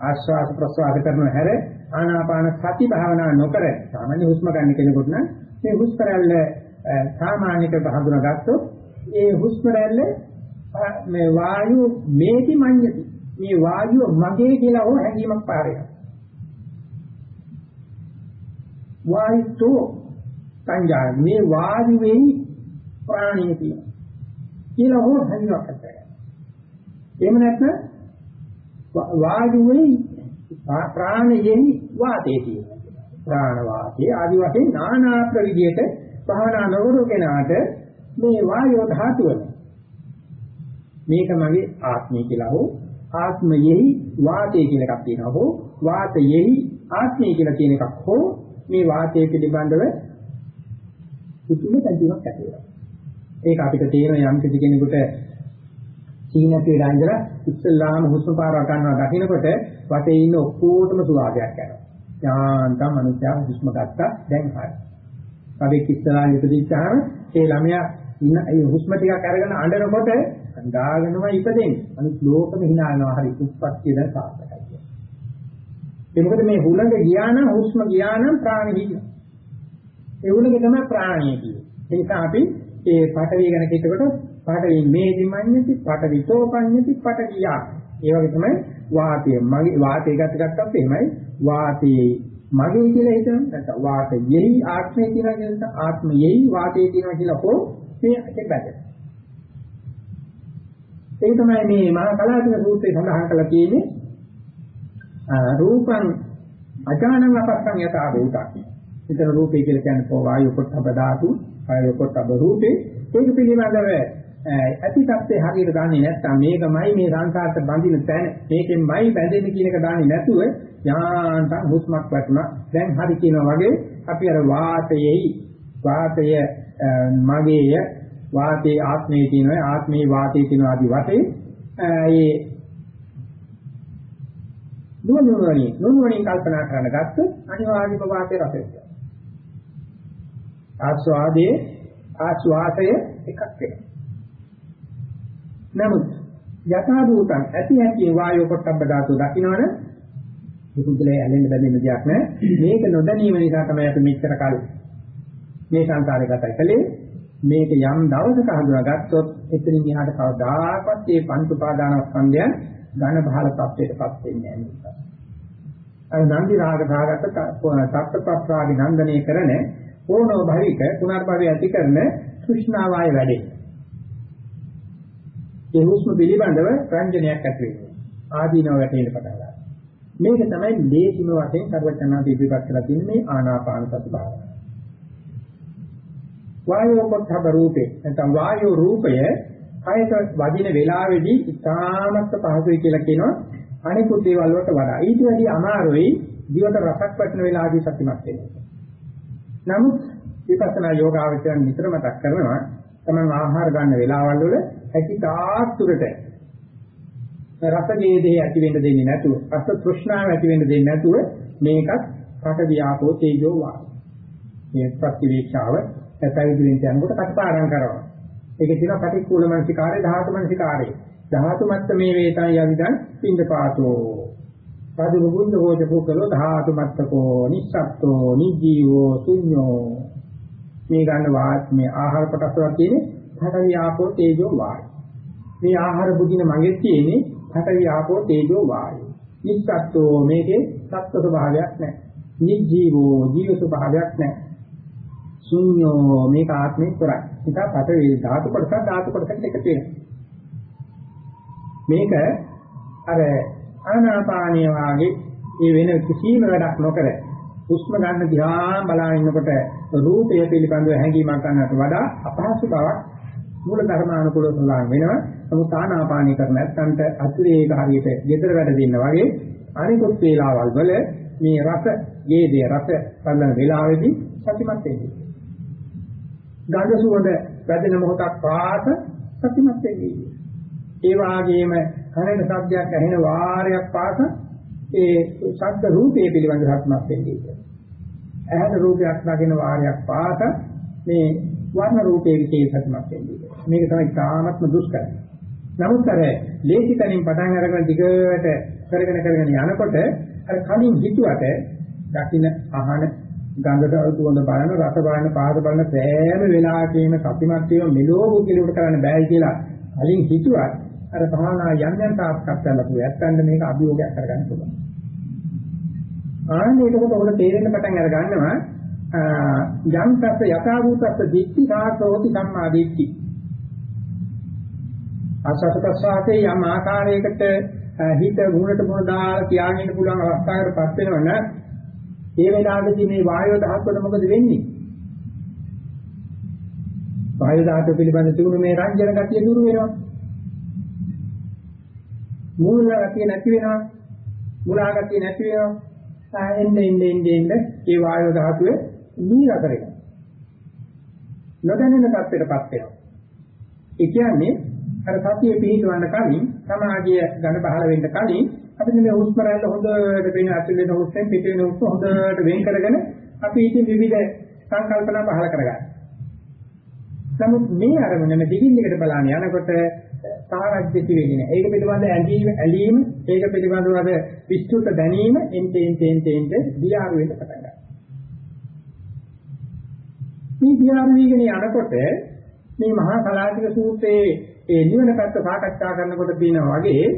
ආශ්වාස ප්‍රශ්වාස කරන හැර ආනාපාන සති භාවනා නොකර සාමාන්‍ය හුස්ම ගන්න කෙනෙකුට නම් මේ හුස්ම රැල්ල සාමාන්‍යක හඳුනාගත්තොත් ඒ හුස්ම රැල්ල මේ වායු මේටි මඤ්ඤති. මේ වායුව මගේ කියලා හෝ හැඟීමක් පාරේ වායුතෝ සංජාන. මේ වායුවේ ප්‍රාණිය තියෙනවා කියලා හෝ හැඟීමක් ඇති එහෙම නැත්නම් වායුවේ ප්‍රාණයෙහි වාතයේ තියෙනවා. ප්‍රාණ වාතයේ ආදි වශයෙන් নানা ප්‍රවිධියට භාවනා නොකරු කෙනාට මේ වායෝ ධාතුවල මේක මගේ ආත්මය කියලා හෝ ආත්මයෙහි වාතය කියලා එකක් තියෙනවා හෝ වාතයෙහි ආත්මය කියලා කියන එකක් හෝ මේ වාතය පිළිබඳව කිසිම තැනක් ඇති වෙනවා. ඒක අපිට තේරෙන යම් කිසි කෙනෙකුට සීනත් වේලා ඉඳලා ඉස්සල්ලාම හුස්ම පාරව ගන්නවා දකින්නකොට වටේ ඉන්න ඔක්කොටම සුවාදයක් යනවා. යාන්තම් මනුස්සයා හුස්ම ගත්තා දැන් හරි. කඩේ ඉස්සරහා ඉපදිච්චාම ඒ ළමයා ඉන්න ඒ හුස්ම ටිකක් අරගෙන අඬනකොට අඬාගෙනම ඉපදෙන්නේ. අනිත් ලෝකෙම hina යනවා හරි උත්පත්තිය දැන් සාර්ථකයි කියන්නේ. ඒ මොකද මේ හුලඟ ගියා නම් හුස්ම ගියා නම් ප්‍රාණය හිටිනවා. ඒ හුලඟ තමයි ප්‍රාණය කියන්නේ. ඒ නිසා අපි ඒ පටවිය ගැන කිව්වකොට පටවි මේදි මඤ්ඤති පටවිතෝ පඤ්ඤති පටවියා. ඒ වගේ තමයි වාතය. මගේ වාතය ගත ගත්තත් එහෙමයි වාතයේ මගේ කියලා හිතන නැත්නම් වාතයෙහි ආත්මය කියලා කියන ආත්මයෙහි වාතය කියනවා කියලා හෝ මේ දෙබැද. ඒක තමයි මේ මහා කලාතුරක සූත්‍රයේ සඳහන් කරලා තියෙන්නේ රූපං අජානං අපස්සං යතා භූතං. විතර රූපේ කියලා කියන්නේ වායු පොට්ටබ ධාතු, වායු පොට්ටබ රූපේ ඒක පිළිබඳව ඇති තත්ත්වේ හරියට දන්නේ නැත්නම් මේකමයි මේ සංසාරට බඳින තැන මේකෙන්මයි බැඳෙන්නේ කියන එක දන්නේ නැතුව යාන්තම් හුස්මක් වටුණා. දැන් හරි කියනවා වගේ අපි අර වාතයේයි වාතය මගේය වාතයේ ආත්මයේ තියෙනවා ආත්මයේ වාතයේ තියෙනවා ආදි වශයෙන් ඒ නුවණුවණි නුවණුවණි කල්පනා කරන ගත්තොත් අනිවාර්යම වාතයේ රසය ආස්වාදයේ ආස්වාදය එකක් වෙනවා. නමුත් යථා භූතං ඇති ඇති වායෝ පොට්ටබ්බ ධාතු දකින්නවනේ දුකුදලේ ඇලෙන්න බැඳෙන්න දෙයක් නැහැ. මේක නොදැනීම නිසා තමයි අපි මෙච්චර කල් මේ සංසාරේ ගත කළේ. මේක යම් දවසක හඳුනාගත්තොත් එතනින් එහාට කවදාකවත් මේ පංච උපාදානස්කන්ධයන් ඝන බහල තත්ත්වයටපත් වෙන්නේ නැහැ. අර නන්දි රාග භාගත තත්ත්වප්‍රාදි නන්දනය කරන ඕනෝ භවික පුනර්භවය ඇති කරන කෘෂ්ණාවාය වැඩේ. ඒ හුස්ම පිළිබඳව රංජනයක් ඇති වෙනවා. ආදීනව වැටෙන්න පටන් ගන්නවා. මේක තමයි ලේසිම වශයෙන් කරවචනාදී ඉදිරිපත් කරලා තියෙන මේ ආනාපාන සති භාවනාව. වායෝ පොට්ටබ රූපේ නැත්නම් වායෝ රූපය කයට වදින වෙලාවේදී ඉතාමත් පහසුයි කියලා කියනවා අනිකුත් දේවල් වලට වඩා. ඊට වැඩි අමාරුයි දිවට රසක් වටන වෙලාවදී සතිමත් වෙන්නේ. නමුත් විපස්සනා යෝගාවචරණ නිතර මතක් කරනවා තමන් ආහාර ගන්න වෙලාවල් වල හැකි තාක් දුරට රසගේදේ ඇති වෙන්න දෙන්නේ නැතුව රස තෘෂ්ණාව ඇති වෙන්න දෙන්නේ නැතුව මේකත් රට වියාපෝ තේජෝ වා මේ ප්‍රතිවීක්ෂාව ඇතයිදින් යනකොට කටපාඩම් කරනවා. ඒක තියෙනවා පටික්කුල මනසිකාරය ධාතු මනසිකාරය. ධාතු මත්ත මේ වේතන් යවිදන් පින්දපාතෝ. පාදු මුගුන්ද හෝජ පුකලෝ ධාතු මත්තකෝ නිස්සත්තෝ නිජීවෝ ශුඤ්ඤෝ මේ ගන්න වාත් මේ ආහාර කොටස් වල තියෙන්නේ රට වියාපෝ තේජෝ වායි. මේ ආහාර බුදින මගේ තියෙන්නේ පඨවි ආපෝ තේජෝ වායෝ. නිස්සත්ත්වෝ මේකේ සත්ත්ව ස්වභාවයක් නැහැ. නිජීවෝ ජීව ස්වභාවයක් නැහැ. ශුන්‍යෝ මේක ආත්මේ කරයි. ඒක පඨවි ධාතු කොටස ධාතු කොටසට එකතු වෙනවා. මේක අර ආනාපානිය වාගේ ඒ වෙන කිසිම වැඩක් නොකර හුස්ම ගන්න ධ්‍යාන බලා ඉන්නකොට රූපය පිළිබඳව හැඟීමක් ගන්නට වඩා අපහසු බවක් මූල ධර්මානුකූලව සඳහන් වෙනවා. නමුත් ආනාපානී කර නැත්නම්ට අතිරේක හරියට gedara වැඩ දෙන්න වගේ අනිකුත් වේලාවල් වල මේ රස, ගේදේ රස බලන වේලාවේදී සතිමත් වෙන්නේ. ගඳ සුවඳ වැදෙන මොහොතක් පාස සතිමත් වෙන්නේ. ඒ වාගේම කනන ශබ්දයක් ඇහෙන වාරයක් පාස ඒ ශබ්ද රූපයේ පිළිබඳ සත්‍යමත් වෙන්නේ. ඇහෙන රූපයක් නැගෙන වාරයක් පාස මේ වර්ණ රූපයේ විශේෂත්වයක් වෙන්නේ. මේක තමයි තාමත්ම දුෂ්කරයි. නමුත් අර ලේසි තනින් පටන් අරගෙන දිගට කරගෙන කරගෙන යනකොට අර කලින් හිතුවට දකින්න අහන ගන්ධ දුවන බලන රස බලන පාද බලන සෑම වෙලාවකම සතිමත් වීම මෙලෝ බුද්ධිලුට කරන්න බෑ කියලා කලින් හිතුවත් අර භාවනා යම් යම් තාක්ෂත් ලැබුවා. ඇත්තන්ද මේක අභියෝගයක් කරගන්න පුළුවන්. ආන්නේ ඒකකොට ඔබට තේරෙන්න පටන් අර ගන්නවා යම් තත් යථා භූතස්ස දික්ටි සාසෝති සම්මා දික්ටි ආසස ප්‍රසආතේ යම් ආකාරයකට හිත මුහුණට මුහුණ දාලා තියාගෙන ඉන්න පුළුවන් අවස්ථාවකටපත් වෙනවනම් ඒ වෙලාවේදී මේ වායෝ දහස්වල මොකද වෙන්නේ? වායෝ දහස්ව පිළිබඳ තිබුණු මේ රංජන ගතිය දුරු වෙනවා. මූල ගතිය නැති වෙනවා. මුලා ගතිය නැති වෙනවා. එන්නේ එන්නේ එන්නේ ඒ වායෝ ධාතුවේ නීර කරගෙන නොදැනෙන තත්ත්වයටපත් වෙනවා. ඒ කියන්නේ අර සතිය පිහිටවන්න කලින් සමාධිය ගන්න පහළ වෙන්න කලින් අපි මේ හුස්ම රැල්ල හොඳට වෙන ඇතුළේ හුස්මෙන් පිට වෙන හුස්ම හොඳට වෙන් කරගෙන අපි ඉතින් විවිධ සංකල්පනා පහළ කරගන්නවා. නමුත් මේ අරමුණම දිගින් දිගට බලන්න යනකොට සාරජ්‍යති වෙන්නේ නැහැ. ඒක පිළිබඳ ඇඳීම ඇලීම, ඒක පිළිබඳව අර විස්තෘත දැනීම එන්ටෙන් තෙන් තෙන්ට දියාරු වෙන්න පටන් ගන්නවා. මේ දියාරු වීගෙන යනකොට මේ මහා කලාතික සූත්‍රයේ ඒ නිවන පැත්ත සාකච්ඡා කරනකොට තියෙනවා වගේ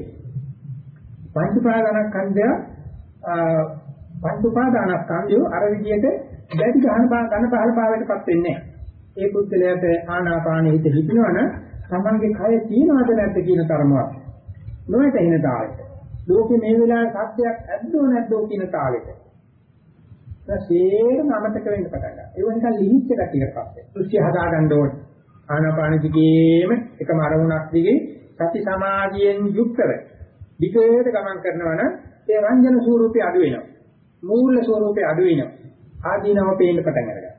පංච උපාදානස්කන්ධය පංච උපාදානස්කන්ධය අර විදිහට දැඩි ගහන ගන්න පහළ පාවටපත් වෙන්නේ නැහැ. ඒ පුද්ගලයාට ආනාපානෙ හිත හිතනවනම් තමන්ගේ කය තියනවද නැද්ද කියන තරමවත් නොවැටෙන තාලෙට. ලෝකේ මේ වෙලාවේ සත්‍යයක් ඇද්දෝ නැද්දෝ කියන තාලෙට. ඊටසේම අමතක වෙන්න පටන් ගන්නවා. ඒ වෙනකන් ලිහිච්ච ගැටියක් පස්සේ. දෘෂ්ටි හදා ගන්න ඕනේ. ආනාපාන දිගේම එකම අරමුණක් දිගේ සති සමාධියෙන් යුක්තව විකේත ගමන් කරනවා නම් ඒ රංජන ස්වරූපේ අඩු වෙනවා. මූල ස්වරූපේ අඩු වෙනවා. ආදීනව පේන්න පටන් ගන්නවා.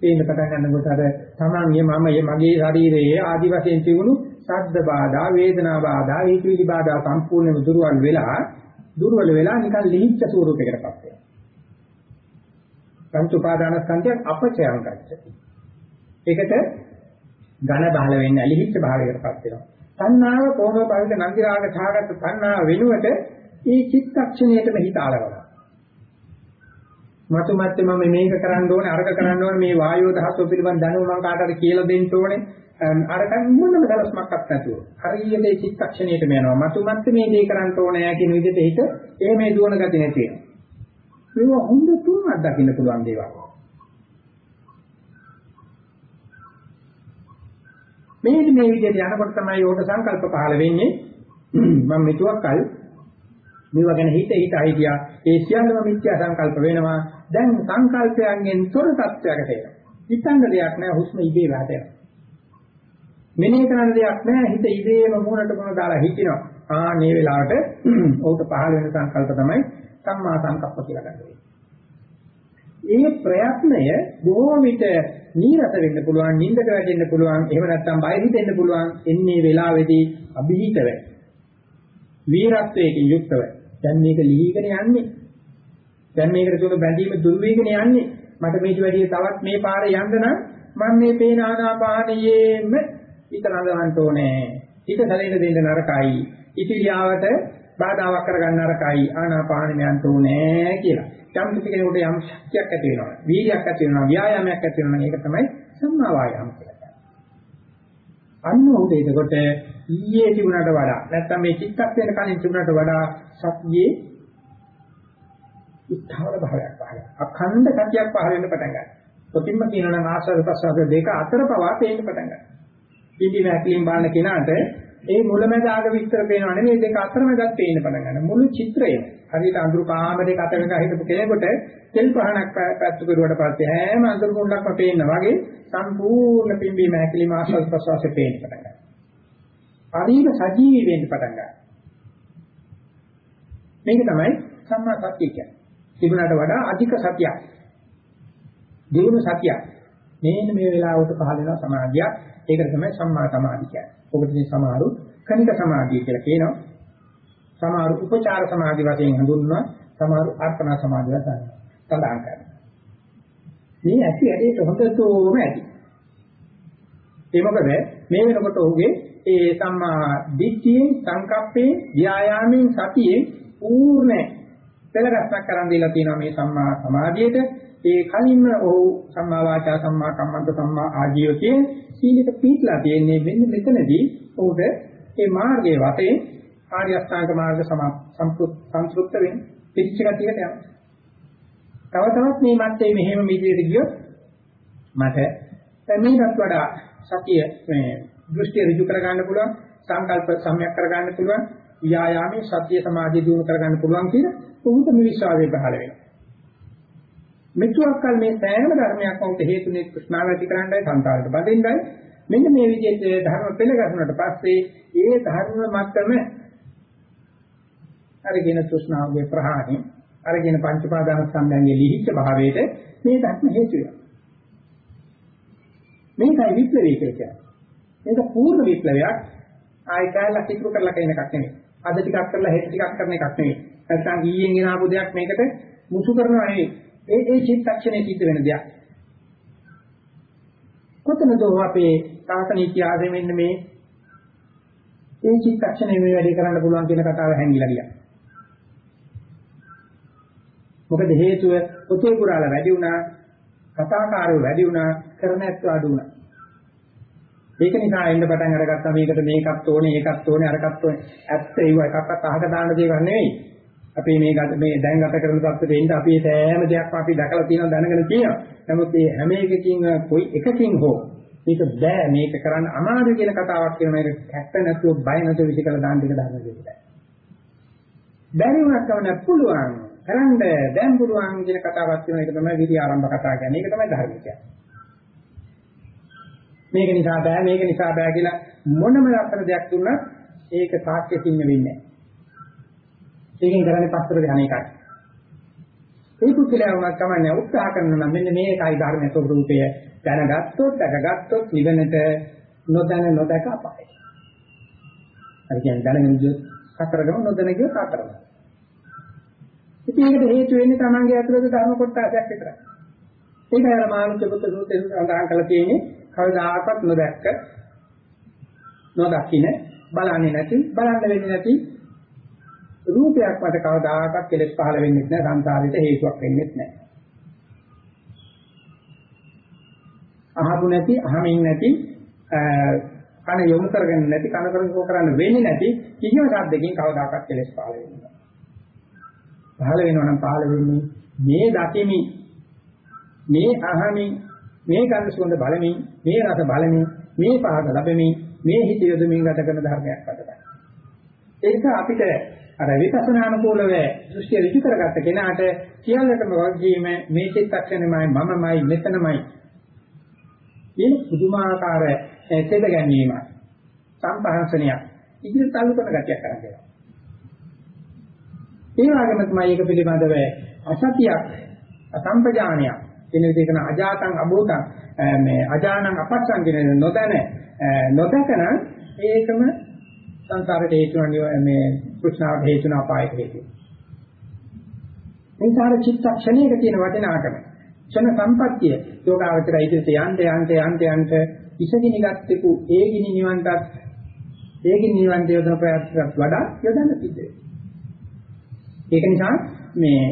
පේන්න පටන් ගන්නකොට අර තමන්ගේ මමයේ මගේ ශරීරයේ ආදි වශයෙන් තිබුණු ශබ්ද බාධා, වේදනා බාධා, ඒකවිලි බාධා සම්පූර්ණයෙන්ම දුර්වල වෙලා දුර්වල වෙලා නිකන් ලිහිච්ඡ ස්වරූපයකටපත් වෙනවා. පංච උපාදානස්කන්ධයක් අපචයන් ගච්ඡති. ඒකට ඝන බහල වෙන්නේ අලිහිච්ඡ භාවයකටපත් වෙනවා. තණ්හාව කොහොම පරිද නන්දි රාග ඡාගත තණ්හාව වෙනුවට මේ චිත්තක්ෂණයටම හිත ආලවනවා. මතු මැත්තේ මම මේක කරන්න ඕනේ අරක කරන්න ඕනේ මේ වායෝ දහසෝ පිළිබඳ දැනුම මම කාටද කියලා දෙන්න ඕනේ. අරක මොනම දලස්මක්වත් නැතුව. හරියට ඒ චිත්තක්ෂණයටම යනවා. මතු මැත්තේ මේ දේ කරන්න ඕනේ කියන විදිහට හිත එහෙම දුවන ගතිය නැති වෙනවා. මේවා හොඳ තුනක් දකින්න පුළුවන් දේවල්. මේ මේ විදිහට යනකොට තමයි යෝග සංකල්ප පහළ වෙන්නේ. මම මෙතුවක් කල් මේවා ගැන හිත හිත හිටියා ඒ සියල්ලම මිත්‍යා සංකල්ප වෙනවා. දැන් සංකල්පයන්ගෙන් තොර තත්වයකට එනවා. හිතන්න දෙයක් නැහැ හුස්ම ඉබේ වැටෙනවා. මෙනෙහි කරන්න දෙයක් නැහැ හිත ඉබේම මොනට මොන දාලා හිටිනවා. ආ මේ වෙලාවට ඕක පහළ වෙන සංකල්ප තමයි සම්මා සංකප්ප කියලා ගන්නවා ඒ ප්‍රයත්නය බොහෝ විට නීරස වෙන්න පුළුවන්, නිින්දට වැටෙන්න පුළුවන්, එහෙම නැත්නම් බය හිතෙන්න පුළුවන් එන්නේ වෙලාවේදී අභිහිතව. වීරත්වයෙන් යුක්තව. දැන් මේක ලිහිගෙන යන්නේ. දැන් මේකට තුන බැඳීම දුරු වෙගෙන යන්නේ. මට මේක වැඩි තවත් මේ පාරේ යන්න නම් මම මේ පේන ආනාපානයේම හිත නඳවන්න ඕනේ. හිත සැලෙන්න දෙන්න නරකයි. ඉතිරියාවට බාධාවක් කරගන්න නරකයි. ආනාපානෙම යන්න ඕනේ කියලා. යම් කිසි කෙනෙකුට යම් ශක්තියක් ඇති වෙනවා. වීර්යයක් ඇති වෙනවා. ව්‍යායාමයක් ඇති වෙනවා. ඒක තමයි සම්මා වායාම කියලා කියන්නේ. අන්න උද එතකොට ඊයේ තිබුණාට වඩා නැත්නම් මේ චිත්තක්ෂණ කලින් තිබුණාට වඩා සතියේ ඉස්තාවර භාවයක් පහළ. අඛණ්ඩ සතියක් පහළ වෙන්න පටන් ගන්නවා. කොටින්ම කියනවා නම් ආස්වාද ප්‍රසවාස දෙක අතර පවා පේන්න පටන් ගන්නවා. පිටි වැක්ලින් බලන කෙනාට ඒ මුලමැද ආග විස්තර පේනව නෙවෙයි දෙක අතරමැදත් පේන්න පටන් ගන්නවා. මුළු චිත්‍රයම හරියට අඳුරු කාමරයක අතක හිටපු කෙනෙකුට තෙල් පහනක් පැත්තු කරුවට පස්සේ හැම අඳුරු කුණ්ඩක්ම පේන්න වගේ සම්පූර්ණ පිම්බීම හැකිලිම ආස්වාද ප්‍රසවාසය පේන්න පටන් ගන්නවා. හරියට සජීවී වෙන්න පටන් ගන්නවා. මේක තමයි සම්මා සතිය කියන්නේ. තිබුණාට වඩා අධික සතියක්. දිනු සතියක්. මේන මේ වෙලාවට පහළ වෙන සමාධිය. ඒකට තමයි සම්මා සමාධිය කියන්නේ. ඔබදී සමහරු කනික සමාධිය කියලා කියනවා. සමහරු උපචාර සමාධි වශයෙන් හඳුන්වනවා. සමහරු අර්පණා සමාධිය වශයෙන් සඳහන් කරනවා. මේ ඇති ඇදේට හොඳටම ඇති. ඒ මොකද මේ වෙනකොට ඔහුගේ ඒ සම්මා දිට්ඨියෙන් සංකප්පේ ව්‍යායාමයෙන් සතියේ පූර්ණ පෙළගස්සක් කරන් දීලා තියෙනවා මේ සම්මා සමාධියට ඒ කලින්ම ඔහු සම්මා වාචා සම්මා කම්මන්ත සම්මා ආජීව කියන සීලක පීట్లా තියෙන්නේ මෙන්න මෙතනදී ඔහුට ඒ මාර්ගයේ වතේ ආර්ය අෂ්ටාංග මාර්ග සම්පූර්ණ වෙන පිච්ච ගතියට යනවා. තව තවත් මේ මැත්තේ මෙහෙම මිදියට ගියොත් මට මේකත් වඩා සතිය මේ දෘෂ්ටි ඍජු කර ගන්න පුළුවන් සංකල්ප සම්‍යක් කර ගන්න පුළුවන් ව්‍යායාමයේ සතිය සමාධිය දිනු කර ගන්න පුළුවන් කියන උන්ට මේ විශ්වාසය පහළ වෙනවා. මෙතුක්කල් මේ සෑම ධර්මයක්ම උට හේතුනේ කෘෂ්ණාව ඇති කරන්නයි සංකාරයට බඳින්නයි මෙන්න මේ විදිහට ධර්ම පෙළ ගැසුණට පස්සේ ඒ ධර්ම මතම අරගෙන තෘෂ්ණාවගේ ප්‍රහාණය අරගෙන පංච පාදාන සම්බන්ධයේ ලිහිච්ඡ භාවයට මේ ධර්ම හේතු වෙනවා. මේකයි විප්ලවය කියලා කියන්නේ. මේක පූර්ණ විප්ලවයක්. ආයෙ කැලක් ඉතුරු කරලා කියන එකක් නෙමෙයි. අද ටිකක් කරලා හෙට ටිකක් කරන එකක් නෙමෙයි. නැත්නම් ඊයෙන් ගෙන ආපු දෙයක් මේකට මුසු කරනවා නෙවෙයි. ඒ ඒ චිත්තක්ෂණේ සිද්ධ වෙන දෙයක්. කොතනද අපේ සාසන ඉතිහාසෙ මෙන්න මේ ඒ චිත්තක්ෂණේ මේ වැඩේ කරන්න පුළුවන් කියන කතාව හැංගිලා ගියා. මොකද හේතුව පොතේ පුරාලා වැඩි වුණා, කතාකාරයෝ වැඩි වුණා, කරන ඇත්තෝ අඩු වුණා. ඒක නිසා එන්න පටන් අරගත්තා මේකට මේකත් ඕනේ, ඒකත් ඕනේ, අරකත් ඕනේ. ඇත්ත ඒව එකක්වත් අහක දාන්න දේවල් නෙවෙයි. අපි මේ මේ දැන් ගත කරන තත්ත්වෙට එන්න අපි සෑම දෙයක්ම අපි දැකලා තියෙනවා දැනගෙන තියෙනවා. නමුත් මේ හැම එකකින් කොයි එකකින් හෝ මේක බෑ මේක කරන්න අමාරු කියන කතාවක් කියන මේක කැප්ප නැතුව බය නැතුව විසිකලා දාන්න දෙක දාන්න දෙන්න. බැරි වුණත් කවන්න පුළුවන්. කරන්න දැන් පුළුවන් කියන කතාවක් තියෙනවා ඒක තමයි විදි ආරම්භ කතා කියන්නේ. ඒක තමයි ධර්ම කියන්නේ. මේක නිසා බෑ මේක නිසා බෑ කියලා මොනම ලක්ෂණ දෙයක් දුන්නත් ඒක සාක්ෂ්‍ය සින්න වෙන්නේ නැහැ. ඒකෙන් කරන්නේ පස්තර ධානය එකයි. ඒ පුද්ගලයා වුණත් කමන්නේ උත්සාහ කරනවා නම් මෙන්න මේකයි ධර්මයේ ස්වરૂපය දැනගත්තොත් දැකගත්තොත් නිවනට නොදැන නොදක අපායයි. හරි කියන්නේ දැනගෙන ගියොත් සතරගම නොදැන ගියොත් අතරම. ඉතින් ඒකට හේතු වෙන්නේ Tamange ඇතුළත ධර්ම කොටසක් විතරයි. ඒකයි අර මානුෂ පුත්‍ර සූත්‍රයෙන් සඳහන් කරලා තියෙන්නේ කවදාකවත් නොදැක්ක නොදකින්න බලන්නේ නැති බලන්න වෙන්නේ නැති රූපයක් මත කවදාකවත් කෙලෙස් පහළ වෙන්නේ නැහැ සංසාරෙට හේතුවක් වෙන්නේ නැහැ. අහපු නැති අහමින් නැති කන යොමු කරගෙන නැති කන කරකෝ කරන්න වෙන්නේ නැති කිසිම සද්දකින් කවදාකවත් කෙලෙස් පහළ වෙන්නේ නැහැ. පහළ වෙනවා නම් පහළ වෙන්නේ මේ දකිමි මේ අහමින් මේ ගන්ධ සුවඳ බලමින් මේ රස බලමින් මේ පහස ලැබෙමින් මේ හිත යොදමින් ගත කරන ධර්මයක් වඩයි. ඒක අපිට අර විපස්සනානුකූලව දෘෂ්ටි ඍජු කරගත්ත කෙනාට සියල්ලටම වගකීම මේ චිත්තක්ෂණයමයි මමමයි මෙතනමයි මේ පුදුමාකාර සෙද ගැනීම සම්පහන්සනයක් ඉදිරියට තල්ලු කරන ගතියක් කරන්නේ. ඒ වගේම තමයි ඒක පිළිබඳව අසතියක් අසම්පජානයක් කියන විදිහට අජාතං අභූතං මේ අජානං අපස්සං කියන නොදැන නොදකන ඒකම සංසාරයට හේතු වන මේ කෘෂ්ණාවට හේතු වන අපායට හේතු. මේ සාර චිත්තක්ෂණයක තියෙන වටිනාකම. ක්ෂණ සම්පත්තිය යෝගාවචරය ඉදිරියට යන්න යන්න යන්න යන්න ඉසගිනි ගත්තෙකු ඒ ගිනි නිවන්ටත් ඒ ගිනි නිවන් දේවදන ප්‍රයත්නකට වඩා යොදන්න සිද්ධ ඒක නිසා මේ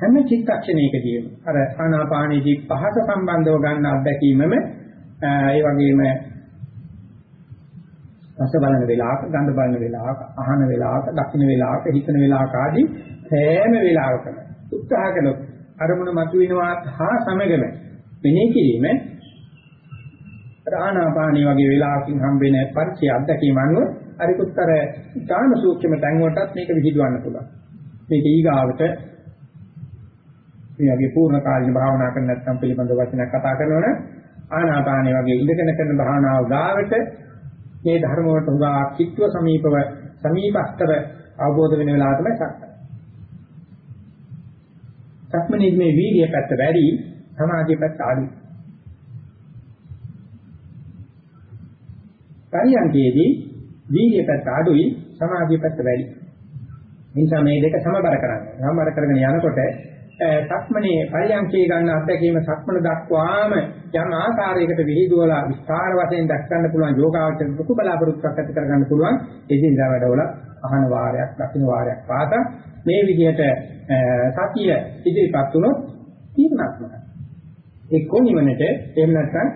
හැම චිත්තක්ෂණයකදීම අර ආනාපානීදී පහස සම්බන්ධව ගන්න අත්දැකීමම ඒ වගේම රස බලන වෙලාවක, ගඳ බලන වෙලාවක, අහන වෙලාවක, දකින්න වෙලාවක, හිතන වෙලාවක ආදී සෑම වෙලාවකම උත්සාහ කළොත් අරමුණ මතුවෙනවා හා සමගම මෙනෙහි කිරීම ආනාපානිය වගේ වෙලාවකින් හම්බෙන පරිචය අත්දැකීම අනුව අරිකුත්තර ඊටාම සූක්ෂම තැන් වලටත් මේක විහිදුවන්න පුළුවන්. මේක ඊගාවට මේ වගේ පූර්ණ කාලින භාවනා කරන නැත්නම් පිළිබඳ වචනයක් කතා කරනවනේ ආනාපානිය වගේ ඉඳගෙන කරන භාවනාව ගාවට මේ ධර්ම වලට උගා කිත්ව සමීපව සමීපස්තර අවබෝධ වෙන වෙලාව තමයි සක්මන. සක්මනේ මේ වීර්ය පැත්ත වැඩි සමාධිය පැත්ත අඩුයි. පරියන්කේදී වීර්ය පැත්ත අඩුයි සමාධිය පැත්ත වැඩි. නිසා මේ දෙක සමබර කරන්න. සමබර කරගෙන යනකොට සක්මනේ පරියන්කේ ගන්න අත්දැකීම සක්මන දක්වාම යම් ආකාරයකට විහිදුවලා විස්තර වශයෙන් දක්වන්න පුළුවන් යෝගාවචර දුක බලාපොරොත්තුක් ඇති කරගන්න පුළුවන්. එදිනදා වැඩවල අහන වාරයක් දකින්න වාරයක් පාත මේ විදිහට සතිය ඉදිරිපත් වුණොත් තීරණාත්මකයි. ඒ කොනිවනට එහෙම නැත්නම්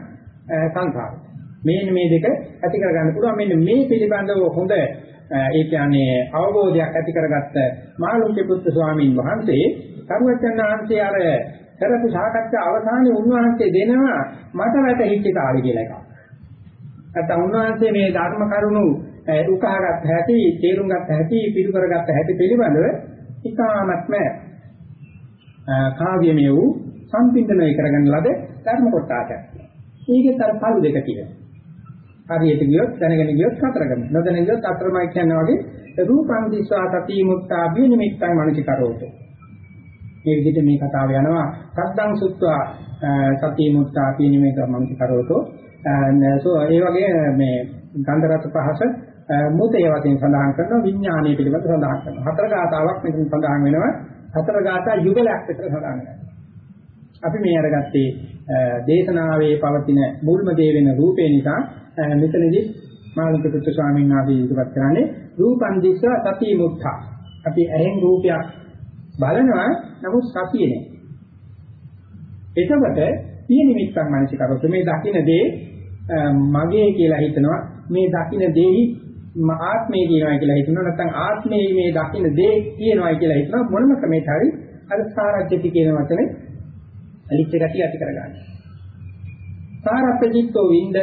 සංසාරය මේන මේ දෙක ඇති කරගන්න පුළුවන්. මෙන්න මේ පිළිබඳව හොඳ ඒ කියන්නේ අවබෝධයක් ඇති කරගත්ත මාළුක්‍ය පුත්තු ස්වාමීන් වහන්සේ සරුවචන් වහන්සේ අර කරපු සාකච්ඡා අවසානයේ උන්වහන්සේ දෙනවා මට වැටහිච්ච කාර්ය කියලා එකක්. නැත්නම් උන්වහන්සේ මේ ධර්ම කරුණු උකහාගත් හැටි, තේරුම් ගත්ත හැටි, පිටු කරගත්ත හැටි පිළිබඳව ඉතාමත්ම කාව්‍යමය වූ සම්පින්දනය කරගෙන ලද ධර්ම කොටාට. ඒකේ තර පළු දෙක තියෙනවා. හරියට ගියොත් දැනගෙන ගියොත් හතරගම. නොදැන ගියොත් අතරමයි කියනවා වගේ රූපං දිස්වා තති මුත්තා බිනිමිත්තං මනසිකරෝතෝ. මේ විදිහට මේ කතාව යනවා සද්දං සුත්වා සතිය මුත්තා පිනිමේක මං කරවතෝ සෝ ඒ වගේ මේ ගන්ධ රස පහස මුතේ වශයෙන් සඳහන් කරනවා විඥානීය පිළිබඳ සඳහන් කරනවා. හතර ගාතාවක් මෙතන සඳහන් වෙනවා. හතර ගාථා යුගලයක් විතර සඳහන් වෙනවා. අපි මේ අරගත්තේ දේශනාවේ පවතින මුල්ම දේ වෙන රූපේ නිසා මෙතනදී මාළුක පුත්‍ර ස්වාමීන් වහන්සේ ඉදිරිපත් කරන්නේ රූපං දිස්ස සති මුත්තා. අපි ඇහෙන් රූපයක් බලනවා නමුත් සතිය නෑ. එතකොට පිය නිමිත්තක් මනසික කරොත් මේ දකින්න දේ මගේ කියලා හිතනවා මේ දකින්න දෙහි ආත්මය කියනවා කියලා හිතනවා නැත්නම් ආත්මයේ මේ දකින්න දේ කියනවා කියලා හිතනවා මොනම ක්‍රමයකට හරි අර සාරජ්‍යති කියන වචනේ අලිච්ච ගතිය ඇති කරගන්න. සාරප්පජිත්තෝ වින්ද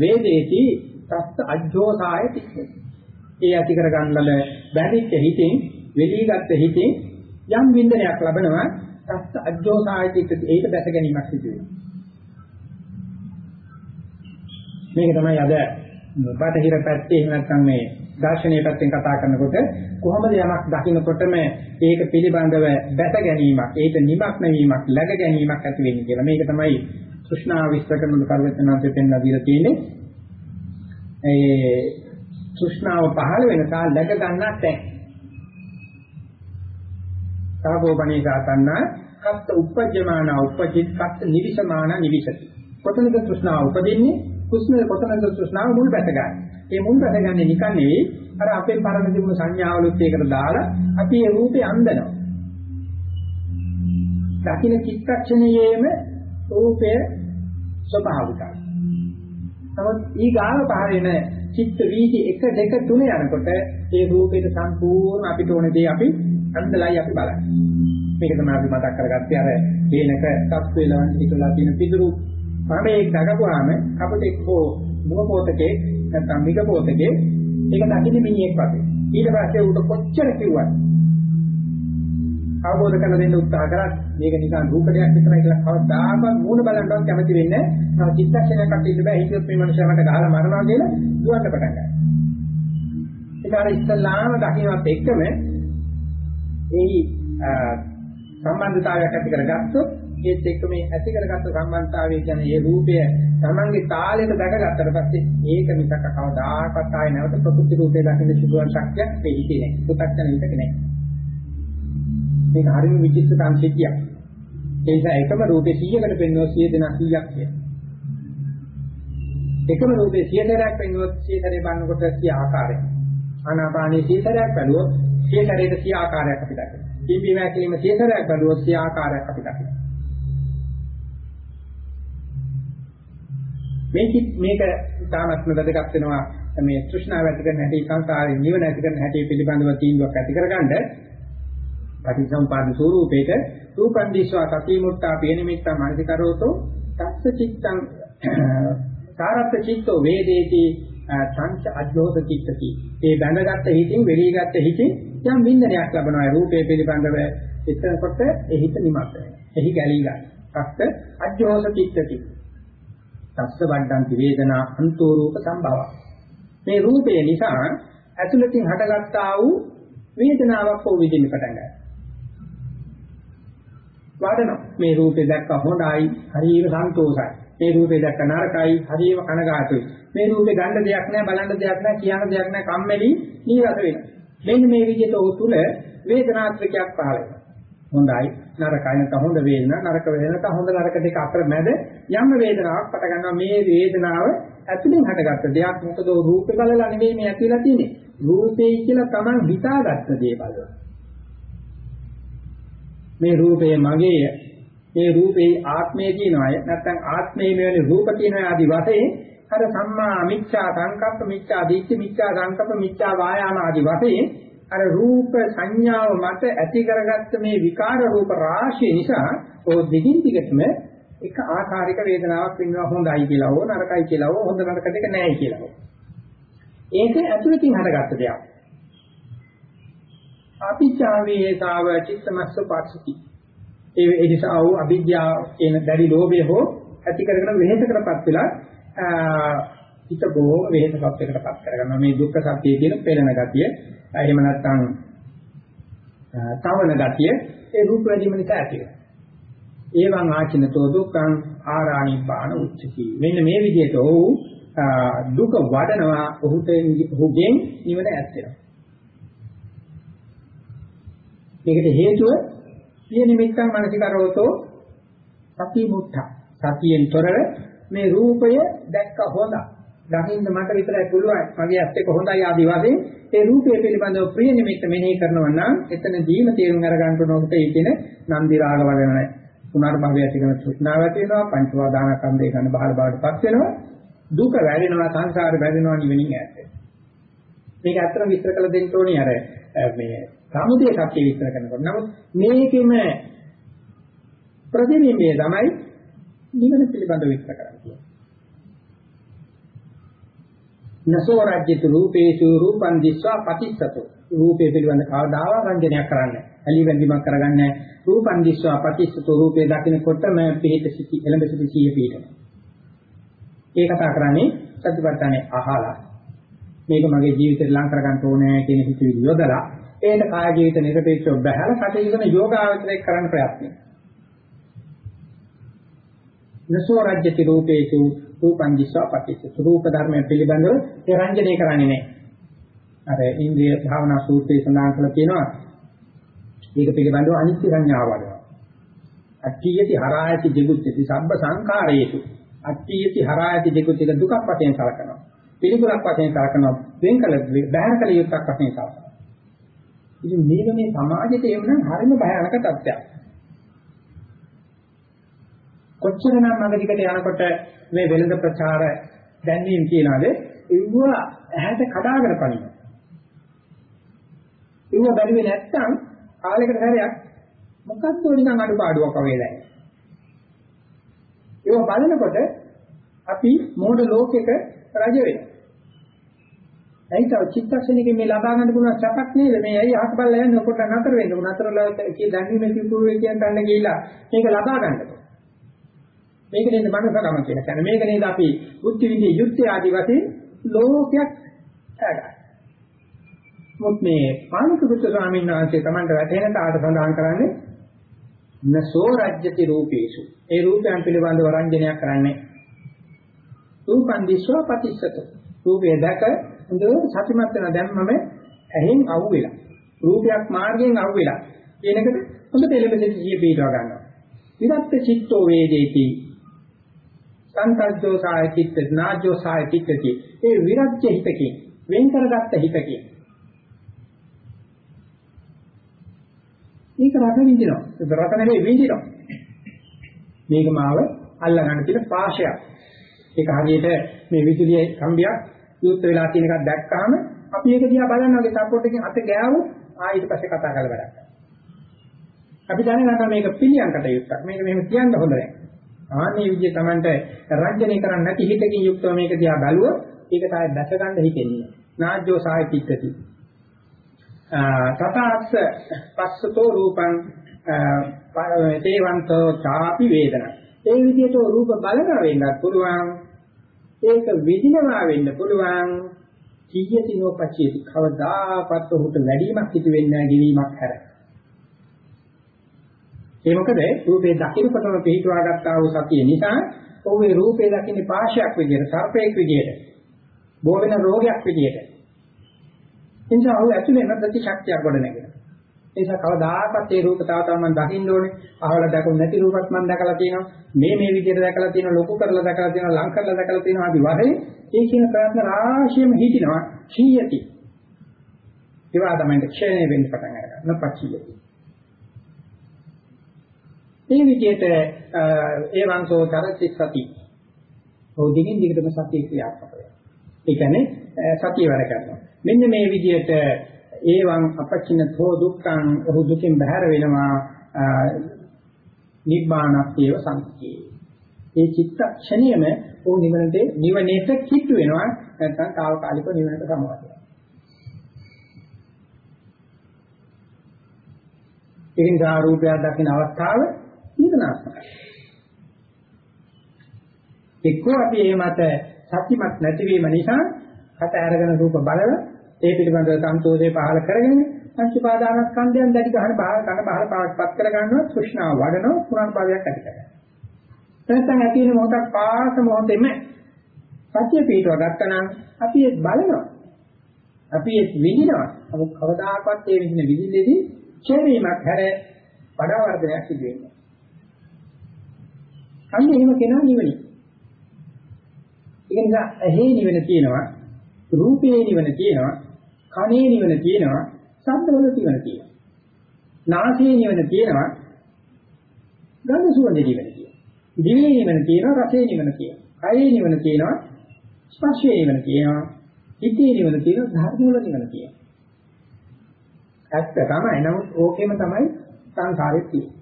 වේදේති තස්ස අජ්ජෝසාය තික්කේ. ඒ ඇති කරගන්නල බැඳිච්ච හිතින් වෙලීගත් හිතින් යම් වින්දනයක් ලබනවා තස්ස අජ්ජෝසාය තික්කේ ඒක දැස ගැනීමක් සිදු වෙනවා. මේක තමයි අද බටහිර පැත්තේ එහෙම නැත්නම් මේ දර්ශනීය පැත්තෙන් කතා කරනකොට කොහොමද යමක් දකින්නකොටම ඒක පිළිබඳව දැස ගැනීමක්, ඒක නිමක් නැවීමක්, läග ගැනීමක් ඇති වෙන්නේ කියලා. මේක තමයි කෘෂ්ණා විස්තර කරන කරුවෙතනාන්තයෙන් පෙන්ලා දීලා තියෙන්නේ. ඒ තෘෂ්ණාව පහළ වෙන තා läග ගන්නත් නැහැ. සාභෝපණී ගාතන්න කත්ත උපජ්ජමාන උපජිත් කත්ත නිවිසමාන නිවිසති. කොතනද තෘෂ්ණාව උපදින්නේ? කුස්මේ කොතනද තෘෂ්ණාව මුල් බැස ගන්න. මේ මුල් බැස ගන්න නිකන් නෙවෙයි අර අපේ පරණ තිබුණු සංඥාවලුත් ඒකට දාලා අපි ඒ රූපේ අන්දනවා. දකින්න චිත්තක්ෂණයේම රූපය ස්වභාවිකයි. නමුත් ඊගාව පහරෙන චිත්ත වීදි 1 2 3 යනකොට ඒ රූපේට සම්පූර්ණ අපිට ඕන දේ අපි අන්දලයි අපි බලන්නේ. මේක තමයි අපි මතක් කරගත්තේ අර වේනක තත් වේලවන් හිතලා තියෙන පිටුරු මම ඒක දකපුවාම අපිට එක්කෝ මුව පොතකේ නැත්නම් මිග පොතකේ ඒක දකින්න මිනිහෙක් වගේ. ඊට පස්සේ උට කොච්චර කිව්වත් අවබෝධ කරලා දෙන්න උත්සාහ කරත් මේක නිකන් රූපයක් විතරයි කියලා කවදාකවත් මූණ බලන්නවත් කැමති වෙන්නේ නැහැ. චිත්තක්ෂණයක් අටින්න බෑ. හිතියොත් මේ මනුස්සයා මට ගහලා මරනවා කියලා දුවන්න පටන් ගන්නවා. ඒක අර ඉස්ලාම දකින්නත් එක්කම ඒ සම්බන්ධතාවයක් ඇති කරගත්තොත් ඒත් එක්ක මේ ඇති කරගත්ත සම්බන්ධතාවය කියන්නේ ඒ රූපය තමන්ගේ තාලෙට දැකගත්තට පස්සේ ඒක මිසක කවදාකවත් ආයේ නැවත ප්‍රකෘති රූපේ දකින්න සිදුවන ශක්තියක් වෙන්නේ නැහැ. පුතක්ෂණ විතක නැහැ. මේක හරිම විචිත්‍ර සංසිද්ධියක්. ඒ නිසා එකම රූපේ 100කට පෙන්වුවා 100 දෙනා 100ක් කියන. එකම රූපේ 100 දෙනාක් පෙන්වුවොත් 100 සැරේ බලනකොට 100 ආකාරයක්. ආනාපානයේ 100 සැරයක් බැලුවොත් 100 සැරේට 100 ආකාරයක් අපි දකිනවා. පිම්බීම හැකිලිම 100 සැරයක් බැලුවොත් 100 ආකාරයක් අපි දකිනවා. මේක මේක තාමත්ම වැදගත් වෙනවා මේ තෘෂ්ණාව ඇති කරන හැටි සංසාරේ නිවන ඇති කරන හැටි පිළිබඳව තීන්දුවක් ඇති කරගන්න පටිසම්පාද ස්වરૂපේට රූපන් දිස්වා සතිමුත්තා පියනිමිත්තා මනසිකරෝතෝ තස්ස චිත්තං සාරත් චිත්තෝ වේදේති සංච අජ්ජෝස චිත්තති. ඒ බැඳගත් හිතින් වෙලීගත් හිතින් යම් වින්දනයක් ලැබනවා. රූපේ පිළිබඳව එතකොට එහිත නිමත් වෙනවා. එහි ගැලී ගන්න තස්ස අජ්ජෝස චිත්තති. තස්ස වණ්ඩන්ති වේදනා අන්තෝ රූප සම්භව. මේ රූපේ නිසා ඇතුළතින් හටගත්තා වූ වේදනාවක් හෝ විඳින්න පටන් ගන්නවා. වඩනවා. මේ රූපේ දැක්ක හොඳයි, හරිම සන්තෝෂයි. මේ රූපේ දැක්ක නරකයි, හරිම කනගාටුයි. මේ රූපේ ගන්න දෙයක් නැහැ, බලන්න දෙයක් නැහැ, කියන්න දෙයක් නැහැ, කම්මැලි, නීරස වෙනවා. මෙන්න මේ විදිහට ඔහු තුල වේදනාත්මකයක් පහළ වෙනවා. හොඳයි, නරකයි නැත්නම් හොඳ වේදනා, නරක වේදනා නැත්නම් හොඳ නරක දෙක අතර මැද යම් වේදනාවක් පට ගන්නවා. මේ වේදනාව ඇතුලින් හටගත්ත දෙයක්. මොකද රූපේ බලලා නෙවෙයි මේ ඇතිලා තියෙන්නේ. රූපේ කියලා Taman හිතාගත්ත දේ බලනවා. මේ රූපය මගේය මේ රූපේ ආත්මය කියනවාය නැත්නම් ආත්මයේ මෙවැනි රූප කියනවා ආදි වශයෙන් අර සම්මා මිච්ඡා සංකප්ප මිච්ඡා දිට්ඨි මිච්ඡා සංකප්ප මිච්ඡා වායාම ආදි වශයෙන් අර රූප සංඥාව මත ඇති කරගත්ත මේ විකාර රූප රාශිය නිසා ඔය දෙකින් දිගටම එක ආකාරික වේදනාවක් වෙනවා හොඳයි කියලා හෝ නරකයි කියලා හෝ හොඳ නරක දෙක නැහැ කියලා හෝ. ඒක ඇතුළතින් හටගත්ත දෙයක්. අවිචාවේ සාව චිත්තමස්ස පාක්ෂති ඒ ඒ නිසා වූ අවිද්‍යාව කියන දැඩි ලෝභය හෝ ඇති කරගෙන වෙහෙසකටපත් වෙලා හිත බොහෝ වෙහෙසකටපත් කරගන්නවා. මේ දුක්ඛ සත්‍යය කියන පෙළෙන ගතිය. එහෙම නැත්නම් තවන ගතිය. ඒ රූප වැඩිම නිසා ඇති වෙනවා. එවං ආචිනතෝ දුක්ඛං ආරාණිපාන උච්චති. මෙන්න මේ විදිහට ඔහු දුක වඩනවා ඔහුට ඔහුගෙන් නිවන ඇත්තෙනවා. මේකට හේතුව සිය නිමිත්තන් මානසිකරවතෝ සති මුත්තා. සතියෙන් තොරව මේ රූපය දැක්ක හොඳයි. දකින්න මට විතරයි පුළුවන්. මගේ ඇස් එක හොඳයි ආදි වශයෙන්. ඒ රූපය පිළිබඳව ප්‍රිය නිමිත්ත මෙනෙහි කරනවා නම් එතනදීම තේරුම් අරගන්න ඕනකට ඒ කියන නන්දි රාග වදන පුනර්භවය ඇති කරන තෘෂ්ණාව ඇති වෙනවා පංචවාදානකම්බේ ගන්න බහල බවටපත් වෙනවා. දුක වැඩෙනවා සංසාර වැඩෙනවා නිවෙනින් ඈත්. මේක ඇත්තට විස්තර කළ දෙන්න ඕනේ අර මේ සමුදය සත්‍ය විස්තර කරනකොට. නමුත් මේකෙම ප්‍රතිබිම්බය තමයි නිවන පිළිබඳව විස්තර කරන්නේ නසෝ රාජ්‍යතු රූපේසු රූපං දිස්වා පටිච්චතෝ රූපේ පිළිබඳ කවදාවත් රංජනයක් කරන්නේ ඇලි වැඳීමක් කරගන්නේ රූපං දිස්වා පටිච්චතෝ රූපේ දකින්නකොටම පිහිට සිටි එළඹ සිටි සිය පිහිටන ඒ කතා කරන්නේ සත්‍යපට්ඨානේ අහලා. මේක මගේ ජීවිතේට ලං කරගන්න ඕනේ කියන හිතවිලි යොදලා ඒකට කාය ජීවිත නිරපේක්ෂව බහැලා කටයුතු කරන යෝගාවචරයක් කරන්න ප්‍රයත්නයි. නසෝ රාජ්‍යති රූපේසු රූපං දිස්වා පටිච්ච රූප ධර්මයන් පිළිබඳව නිරංජනය කරන්නේ නැහැ. අර ඉන්ද්‍රිය භාවනා සූත්‍රයේ සඳහන් කරලා තියෙනවා මේක පිළිබඳව අනිත්‍ය සංඥාව වඩනවා. අට්ඨියති හරායති ජිගුච්චති සබ්බ සංඛාරේතු අට්ඨියති හරායති ජිගුච්චති දුකක් වශයෙන් සලකනවා. පිළිකුලක් වශයෙන් සලකනවා. වෙන්කල බහැර කල යුක්තක් වශයෙන් සලකනවා. ඉතින් මේක මේ සමාජයේ එවනම් හරිම භයානක තත්ත්වයක්. කොච්චරනම් මග දිගට යනකොට මේ වෙළඳ ප්‍රචාර දැන්වීම කියනවාද ඒව ඇහැට කඩාගෙන පනින. ඒව බැරිවේ නැත්තම් කාලයකට හැරයක් මොකක්ද නිකන් අඩුපාඩුවක් වගේ දැනෙන්නේ. ඒව බලනකොට අපි මෝඩ ලෝකෙක රජ වෙනවා. ඇයිද චිත්තක්ෂණිකේ මේ ලබා ගන්න පුළුවන් සපක් නේද මේ ඇයි අහක බලලා යන්නේ කොට නතර වෙන්න නතරලා කිය දැනීමේ කිව්වේ කියන තැන ගිහිලා මේක ලබා ගන්නකොට මේක නේද මනුස්සකම කියලා කියන්නේ. මේක නේද අපි බුද්ධ විද්‍ය යුක්තිය ආදි වශයෙන් ලෝකයක් ඇගා. මොත් මේ පාණිකුත් ස්වාමීන් වහන්සේ Tamanda වැටෙන තාට සඳහන් කරන්නේ නසෝ රජ්‍යති රූපේසු. ඒ රූපයන් පිළිබඳව රංජනයක් කරන්නේ. රූපං දිස්වා පටිච්චත. රූපය දැක හොඳට සතිමත් වෙන දැම්මම ඇහෙන් අහුවෙලා. රූපයක් මාර්ගයෙන් අහුවෙලා. කියන එකට හොඳ දෙලෙබෙදි සිහිය පිටව ගන්නවා. විරත් චිත්තෝ වේදේති සංකල්පෝ සාය චිත්ත නාජෝ සාය චිත්තති ඒ විරජ්‍ය හිතකින් වෙන් කරගත්ත හිතකින්. මේක රස විඳිනවා. ඒක රස නෙවෙයි විඳිනවා. මේක මාව අල්ලා ගන්න තියෙන පාශයක් ඒක හරියට මේ විදුලිය කම්බියක් යුත් වෙලා තියෙන එකක් දැක්කහම අපි ඒක දිහා බලනවා වගේ සපෝට් එකකින් අත ගෑවොත් ආ ඊට පස්සේ කතා කරලා වැඩක් අපි දැනගන්නවා මේක පිළියම් කටයුත්තක්. මේක මෙහෙම කියන්න හොඳ නැහැ. ආන්නේ විදිය Tamanට රංජනය කරන්නේ නැති හිතකින් යුක්තව මේක දිහා බැලුවොත් ඒක තමයි දැක ගන්න හිතෙන්නේ. නාජ්ජෝ සාය පිටති. තථාස්ස පස්සතෝ රූපං තේවන්තෝ ඡාපි වේදන. ඒ විදිහට රූප බලනවා වෙන්නත් පුළුවන්. ඒක විදිනවා වෙන්න පුළුවන්. කීයතිනෝ පච්චේති කවදාකවත් උහුට වැඩිමක් සිදු වෙන්නේ නැහැ ගෙවීමක් හැර. ඒ මොකද රූපේ දකින්නකොටම පිටුවා ගත්තා වූ සතිය නිසා ඔහුගේ රූපේ දකින්නේ පාශයක් විදියට, සර්පයෙක් විදියට, බෝ වෙන රෝගයක් විදියට. එනිසා ඔහු ඇතුලේ නැත්නම් ශක්තියක් ගොඩ නැගෙනවා. ඒ නිසා කවදාකවත් ඒ රූප තව තව මම දකින්න ඕනේ. අහවල දැකුත් නැති රූපත් මම දැකලා තියෙනවා. මේ මේ විදියට දැකලා තියෙනවා, ලොකු කරලා දැකලා තියෙනවා, ලං කරලා දැකලා තියෙනවා ආදි වශයෙන් ඒ කියන ප්‍රයත්න රාශියම හිටිනවා. ශීයති. ඒවා තමයි ක්ෂේණය වෙන්න පටන් ගන්නවා. නපච්චියති. මේ විදිහට ඒ වංශෝ තරති සති. ඔය දිගින් දිගටම සතිය ක්‍රියාත්මක වෙනවා. ඒ කියන්නේ සතිය වැඩ කරනවා. මෙන්න මේ විදිහට ඒවං අපච්චිනතෝ දුක්ඛං ඔහු දුකින් බැහැර වෙනවා නිබ්බානස්සේව සංකේ. ඒ චිත්තක්ෂණයම ඔහු නිවනට නිවනේට කිට්ටු වෙනවා නැත්නම් తాවකාලිකව නිවනට සමවදිනවා. ඉතින් ආරූපයක් දකින්න අවස්ථාව නිවනාත්මකයි. එක්කෝ අපි මේ මත සත්‍යමත් නැතිවීම නිසා කට අරගෙන රූප බලන ඒ පිළිබඳව සන්තෝෂේ පහල කරගෙන පංචපාදානස්කන්ධයන් දැඩි ගහන බාහිර කන බාහිර පාස්පත් කර ගන්නවා තෘෂ්ණාව වඩනවා පුරාණ භාවයක් ඇති කරගන්නවා. නැත්නම් ඇති වෙන මොහොතක් පාස මොහොතෙම සතිය පිටව ගත්තනම් අපි ඒක බලනවා. අපි ඒක විඳිනවා. නමුත් කවදාකවත් ඒ විඳින විඳින්නේදී ඡේවීමක් හැර වඩා වර්ධනයක් සිදු වෙනවා. අන්න එහෙම කෙනා නිවනයි. ඒක නිසා ඇහි නිවන තියෙනවා, රූපේ නිවන තියෙනවා, කනේ නිවන තියෙනවා, ශබ්දවල නිවන තියෙනවා. නාසයේ නිවන තියෙනවා, ගන්ධ සුවඳ නිවන තියෙනවා. දිවේ නිවන තියෙනවා, රසේ නිවන තියෙනවා. කයේ නිවන තියෙනවා, ස්පර්ශයේ නිවන තියෙනවා, හිතේ නිවන තියෙනවා, ධර්ම වල නිවන තියෙනවා. ඇත්ත තමයි. නමුත් ඕකෙම තමයි සංසාරේ තියෙන්නේ.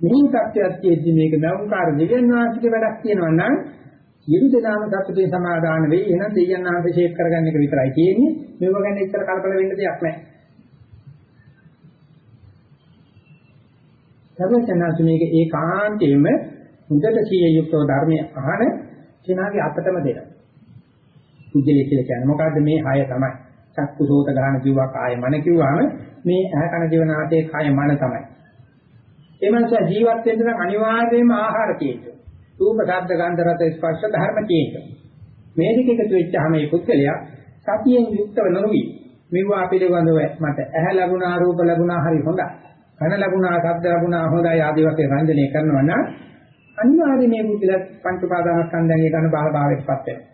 මේ තත්ත්වයක් තියෙද්දි මේක නවුකාර දෙවියන් වහන්සේගේ වැඩක් කියනවා නම් සියලු දෙනාම සතුටේ සමාදාන වෙයි. එහෙනම් දෙවියන් වහන්සේ ෂේප් කරගන්න එක විතරයි තියෙන්නේ. මේව ගැන ඉතර කලබල වෙන්න දෙයක් නැහැ. සර්වඥාන්සේ මේක ඒකාන්තයෙන්ම හොඳට සිය යුක්තව ධර්මයේ අහන කෙනාගේ අතටම දෙනවා. කුජලයේ කියලා කියන්නේ මොකද්ද මේ හය තමයි. චක්කුසෝත ගාන කිව්වා කාය මන කිව්වාම මේ ඇහ කන දිව නාසය කාය මන තමයි. ඒ මනස ජීවත් වෙන්න නම් අනිවාර්යයෙන්ම ආහාර තියෙන්න. රූප, ශබ්ද, ගන්ධ, රස, ස්පර්ශ ධර්ම තියෙන්න. මේ දෙක එකතු වෙච්චාම මේ පුද්ගලයා සතියෙන් යුක්තව නොවි. මෙවුවා පිළිබඳව මට ඇහැ ලැබුණා, රූප ලැබුණා හරි හොඳයි. කන ලැබුණා, ශබ්ද ලැබුණා හොඳයි ආදී වශයෙන් රංජනය කරනවා නම් අනිවාර්යයෙන් මේ පුද්ගලයා පංච පාදානස්කන්ධයන්ගේ ඝන බාහ භාවයටපත් වෙනවා.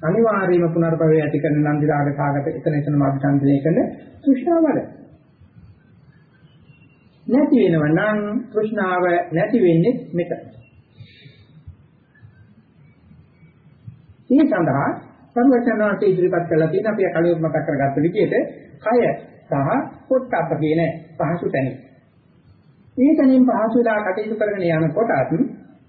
අනිවාර්යයෙන්ම පුනර්භවය ඇති කරන නන්දි රාග සාගත එතන එතන මාර්ගසන්දනය කරන තෘෂ්ණාවල නැති වෙනව නම් තෘෂ්ණාව නැති වෙන්නේ මෙතන. මේ සඳහා සම්වචනාට ඉදිරිපත් කළා තියෙන අපි කලින් මතක් කරගත්ත විදිහට කය සහ පොට්ටප්ප කියන පහසු තැන. මේ තැනින් පහසු වෙලා කටයුතු කරගෙන යනකොටත්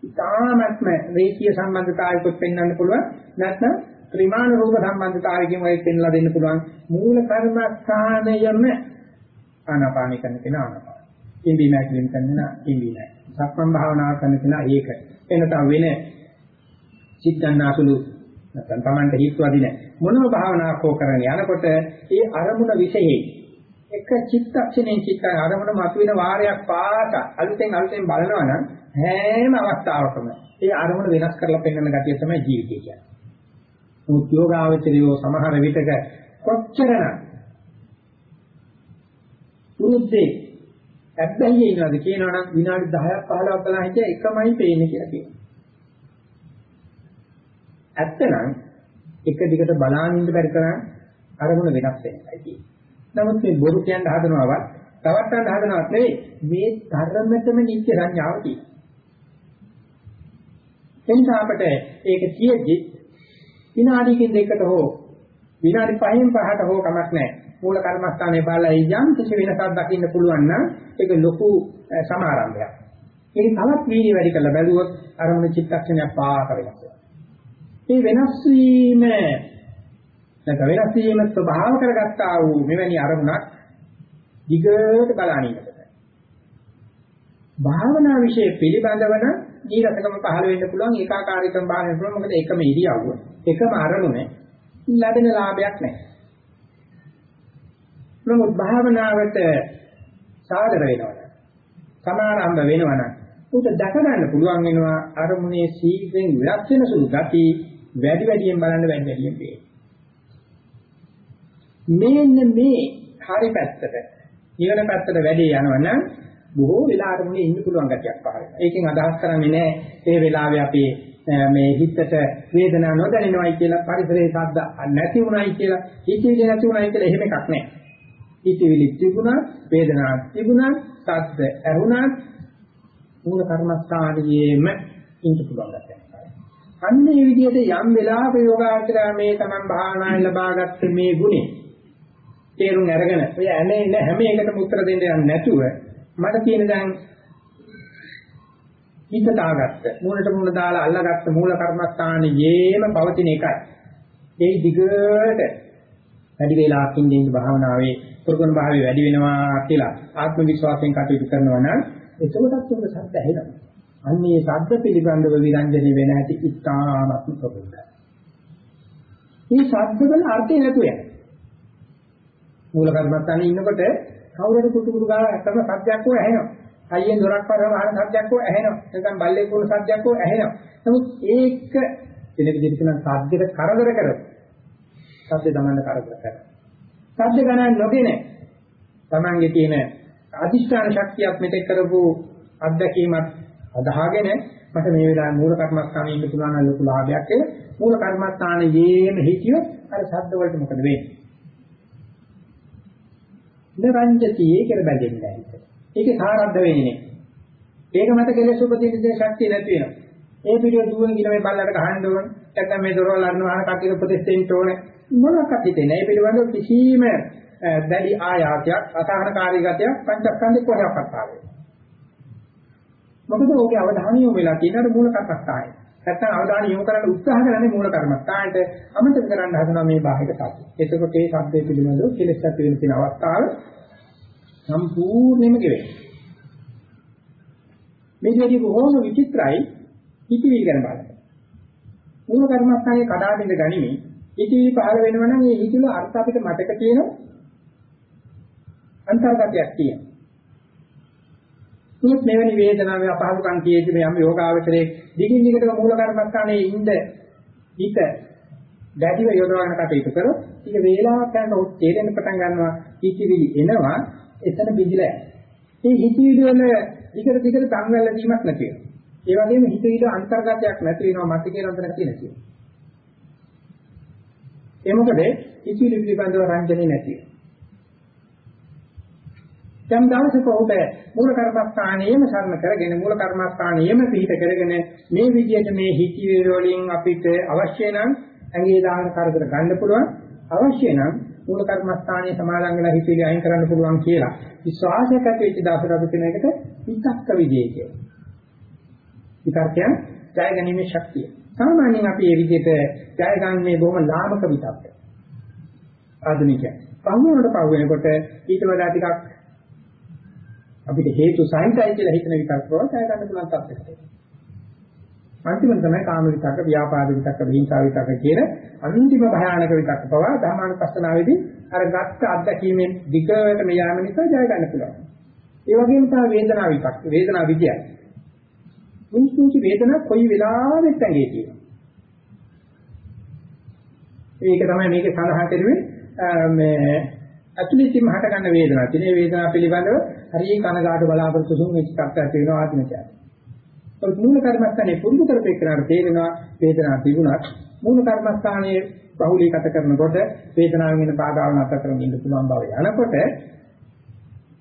ඉතාමත්ම රේඛීය සම්බන්ධතාවයකට පෙන්වන්න පුළුවන් නැත්නම් ත්‍රිමාන රූප සම්බන්ධතාවයකින් වයි පෙන්ලා දෙන්න පුළුවන් මූල කර්මස්ථානයම ආනාපාන කරන කෙනා ආනාපාන. ඉන්දිය නැගින් කරන ඉන්දිය නැග. සක්මන් භාවනාව කරන කෙනා ඒක. එනතම වෙන චිත්තන්නාසුළු නැත්නම් Tamanta හිතවදී නැහැ. මොනම භාවනාවක් හෝ කරගෙන යනකොට ඒ අරමුණ විශේෂයි. එක චිත්තක්ෂණයෙන් චිත්ත අරමුණ මතුවෙන වාරයක් පාට අලුතෙන් අලුතෙන් බලනවා නම් හැම අවස්ථාවකම ඒ අරමුණ වෙනස් කරලා පෙන්වන ගතිය තමයි ජීවිතය කියන්නේ. නමුත් යෝගාවචරියෝ සමහර විටක කොච්චරන උරුද්දේ ඇබ්බැහියේ ඉන්නවද කියනවනම් විනාඩි 10ක් 15ක් බලන් හිටිය එකමයි පේන්නේ කියලා කියනවා. ඇත්තනම් එක දිගට බලාගෙන ඉන්න බැරි තරම් අරමුණ වෙනස් වෙනයි කියන්නේ. නමුත් මේ බොරු කියන්න හදනවවත් තවත් ගන්න හදනවත් නෙවෙයි මේ ධර්මතම නිත්‍ය සංඥාව තියෙනවා. එනිසා අපට ඒක තියෙද්දි විනාඩියකින් දෙකකට හෝ විනාඩි 5න් 5ට හෝ කමක් නැහැ. මූල කර්මස්ථානයේ බලලා යම් කිසි වෙනසක් දකින්න පුළුවන් නම් ඒක ලොකු සමාරම්භයක්. ඒක තවත් වීර්ය වැඩි කරලා බැලුවොත් අරමුණ චිත්තක්ෂණයක් පාක වෙනවා. මේ වෙනස් වීම නැත්නම් වෙනස් වීම ස්වභාව කරගත්තා වූ මෙවැනි අරමුණක් දිගට බලන්නට. භාවනා વિશે පිළිබඳව නම් ඊරසකම පහළ වෙන්න පුළුවන් ඒකාකාරීකම පහළ වෙන්න පුළුවන් මොකද එකම ඉරියව්ව එකම අරමුණ ලැබෙන ලාභයක් නැහැ. නමුත් භාවනාවට සාදර වෙනවා. සමාරම්භ වෙනවා නම් උට දැක ගන්න පුළුවන් වෙනවා අරමුණේ සීඝ්‍රයෙන් වෙනස් වෙන සුළු ගති වැඩි වැඩියෙන් බලන්න වැඩි වැඩියෙන් පේනවා. මේන්න මේ හරි පැත්තට නිවන පැත්තට වැඩි යනවනම් බොහෝ වෙලා අරමුණේ ඉන්න පුළුවන් ගැටියක් පහළ වෙනවා. ඒකෙන් අදහස් කරන්නේ නැහැ ඒ වෙලාවේ අපි මේ හිතට වේදනාව නොදැනෙනවයි කියලා පරිසරයේ ශබ්ද නැති වුණයි කියලා හිතවිලි නැති වුණයි කියලා එහෙම එකක් නැහැ. හිතවිලි තිබුණා, වේදනාවක් තිබුණා, ශබ්ද ඇහුණා, මූල කර්මස්ථානයේම ඉන්න පුළුවන් ගැටියක්. අන්න මේ විදිහට යම් වෙලාවක යෝගාචරය මේ තමන් භාවනාවෙන් ලබාගත්ත මේ ගුණේ තේරුම් අරගෙන ඔය ඇනේ හැම එකටම උත්තර දෙන්න යන්නේ නැතුව මට තියෙන දැන් හිත දාගත්ත මූලට මූල දාලා අල්ලාගත්ත මූල කර්මස්ථානයේම පවතින එකයි. ඒ දිගට වැඩි වේලාවක් ඉඳින්න භාවනාවේ පුරුදුන භාවය වැඩි වෙනවා කියලා ආත්ම විශ්වාසයෙන් කටයුතු කරනවා නම් එතකොටත් උඹ සද්ද ඇහෙනවා. අන්නේ සද්ද පිළිබඳව විරංජනේ වෙන ඇති ඉතාමත් ප්‍රබලයි. මේ සද්ද වල අර්ථය නැතුව යනවා. මූල කර්මස්ථානේ ඉන්නකොට කවුරුද කුටු කුටු ගාලා ඇත්තම සත්‍යයක් හොය ඇහෙනවා. අයියෙන් දොරක් පරව වහන සද්දයක් හෝ ඇහෙනවා. නැත්නම් බල්ලෙක් වුණ සද්දයක් හෝ ඇහෙනවා. නමුත් ඒක වෙන විදිහට කියන සද්දෙට කරදර කරලා සද්ද තමන්න කරදර කරනවා. සද්ද ගණන් නොගෙන තමන්ගේ තියෙන අධිෂ්ඨාන ශක්තියක් මෙතෙක් කරපු අත්දැකීමත් අදහාගෙන මට මේ වෙලාවේ මූල කර්මස්ථානයේ ඉන්න පුළුවන් නම් ලොකු ලාභයක් ඒක. මූල කර්මස්ථානයේම හිතියොත් අර ශබ්ද වලට මොකද වෙන්නේ? නිරංජතියේ කියලා බැඳෙන්නේ නැහැ. ඒකේ සාරද්ද වෙන්නේ නැහැ. ඒක මත කෙලෙස් උපදින ශක්තිය නැති වෙනවා. ඒ පිළිවෙල දුවෙන් ගිල මේ බල්ලට ගහන්න ඕන. නැත්නම් මේ දොරවල් අරනවා කටිය උපදෙස් දෙන්න ඕනේ. මොනවාක්වත් හිතේ නැහැ. ඒ පිළිබඳව කිසිම දැඩි ආයාසයක් අසහනකාරී ගතියක් පංචස්කන්ධේ කොහොමවත් ආවේ. මොකද ඕකේ අවධානය යොමු වෙලා තියෙනවා මූල කර්මස්ථානයේ. නැත්තම් අවධානය යොමු කරන්න උත්සාහ කරන්නේ මූල කර්මස්ථානයට අමතක කරන්න හදනවා මේ බාහිර සත්‍ය. එතකොට මේ සත්‍යය පිළිබඳව කෙලෙස් ඇති වෙන තියෙන අවස්ථාව සම්පූර්ණයෙන්ම ගෙවෙනවා. මේ දෙවි බොහොම විචිත්‍රයි හිතවිලි ගැන බලන්න. මූල කර්මස්ථානයේ කඩාගෙන ගනිමින් හිතවිලි පහළ වෙනවා නම් මේ හිතවිලි අර්ථ අපිට මතක තියෙන අන්තර්ගතයක් තියෙනවා. මේත් මෙවැනි වේදනාවේ අපහසුකම් කියෙද්දි මේ යම් යෝගාවචරයේ දිගින් දිගටම මූල කර්මස්ථානයේ ඉඳ හිත දැඩිව යොදවන කටයුතු කරොත් ටික වේලාවක් යනකොට තේරෙන්න පටන් ගන්නවා හිතවිලි එනවා එතන බිඳිලා ඒ හිතවිලි වල දිගට දිගට සංවැල්ල වීමක් නැති වෙනවා. ඒ වගේම හිතවිලි අන්තර්ගතයක් නැති වෙනවා මත කියන අතර නැති නැති. ඒ මොකද හිතවිලි පිළිබඳව රංජනේ නැති වෙනවා. යම් දවසක ඔබ මූල කර්මස්ථානයේම සරණ කරගෙන මූල කර්මස්ථානයේම පිහිට කරගෙන මේ විදිහට මේ හිතිවිලි වලින් අපිට අවශ්‍ය නම් ඇඟේ දාන කරදර ගන්න පුළුවන් අවශ්‍ය නම් මූල කර්මස්ථානයේ සමාදන් වෙලා හිතිවිලි අයින් කරන්න පුළුවන් කියලා විශ්වාසයක් ඇති වෙච්ච දවසට අපි කියන එකට විතක්ක විජය කියලා. විතක්කයන් ජය ගැනීමේ ශක්තිය. සාමාන්‍යයෙන් අපි මේ විදිහට ජය ගන්නේ බොහොම ලාමක විතක්ක. ආධුනිකයන්. පහුවෙනකොට පහුවෙනකොට ඊට වඩා ටිකක් අපිට හේතු සහිතයි කියලා හිතන විතක් බව තය ගන්න පුළුවන් තත්ත්වයකට. අන්තිමට තමයි කාම විතක්ක, ව්‍යාපාද විතක්ක, විහිංසාව විතක්ක කියන අන්තිම භයානක විතක්ක පවා ධර්මානුපස්සනාවේදී අර ගත්ත අත්දැකීමෙන් දිගටම යාම නිසා ජය ගන්න පුළුවන්. ඒ වගේම තමයි වේදනාව විතක්ක, වේදනාව විද්‍යයි. මුංචුංචි වේදනාව කොයි වෙලාවෙත් ඇඟේ තියෙනවා. ඒක තමයි මේකේ සඳහන් කරුවේ මේ ඇතුළතින්ම හට ගන්න වේදනාවක්. ඉතින් මේ වේදනාව පිළිබඳව හරිය කනගාටු බලාපොරොත්තු සුන් වෙච්ච තත්ත්වයක් වෙනවා ආත්මචාරය. ඒ මූල කර්මස්ථානේ පුරුදු කරපේකනට තේරෙනවා වේදනාව තිබුණත් මූල කර්මස්ථානයේ බහුලීගත කරනකොට වේදනාවෙන් එන බාධාව නැත කරගෙන ඉන්න පුළුවන් බව යනකොට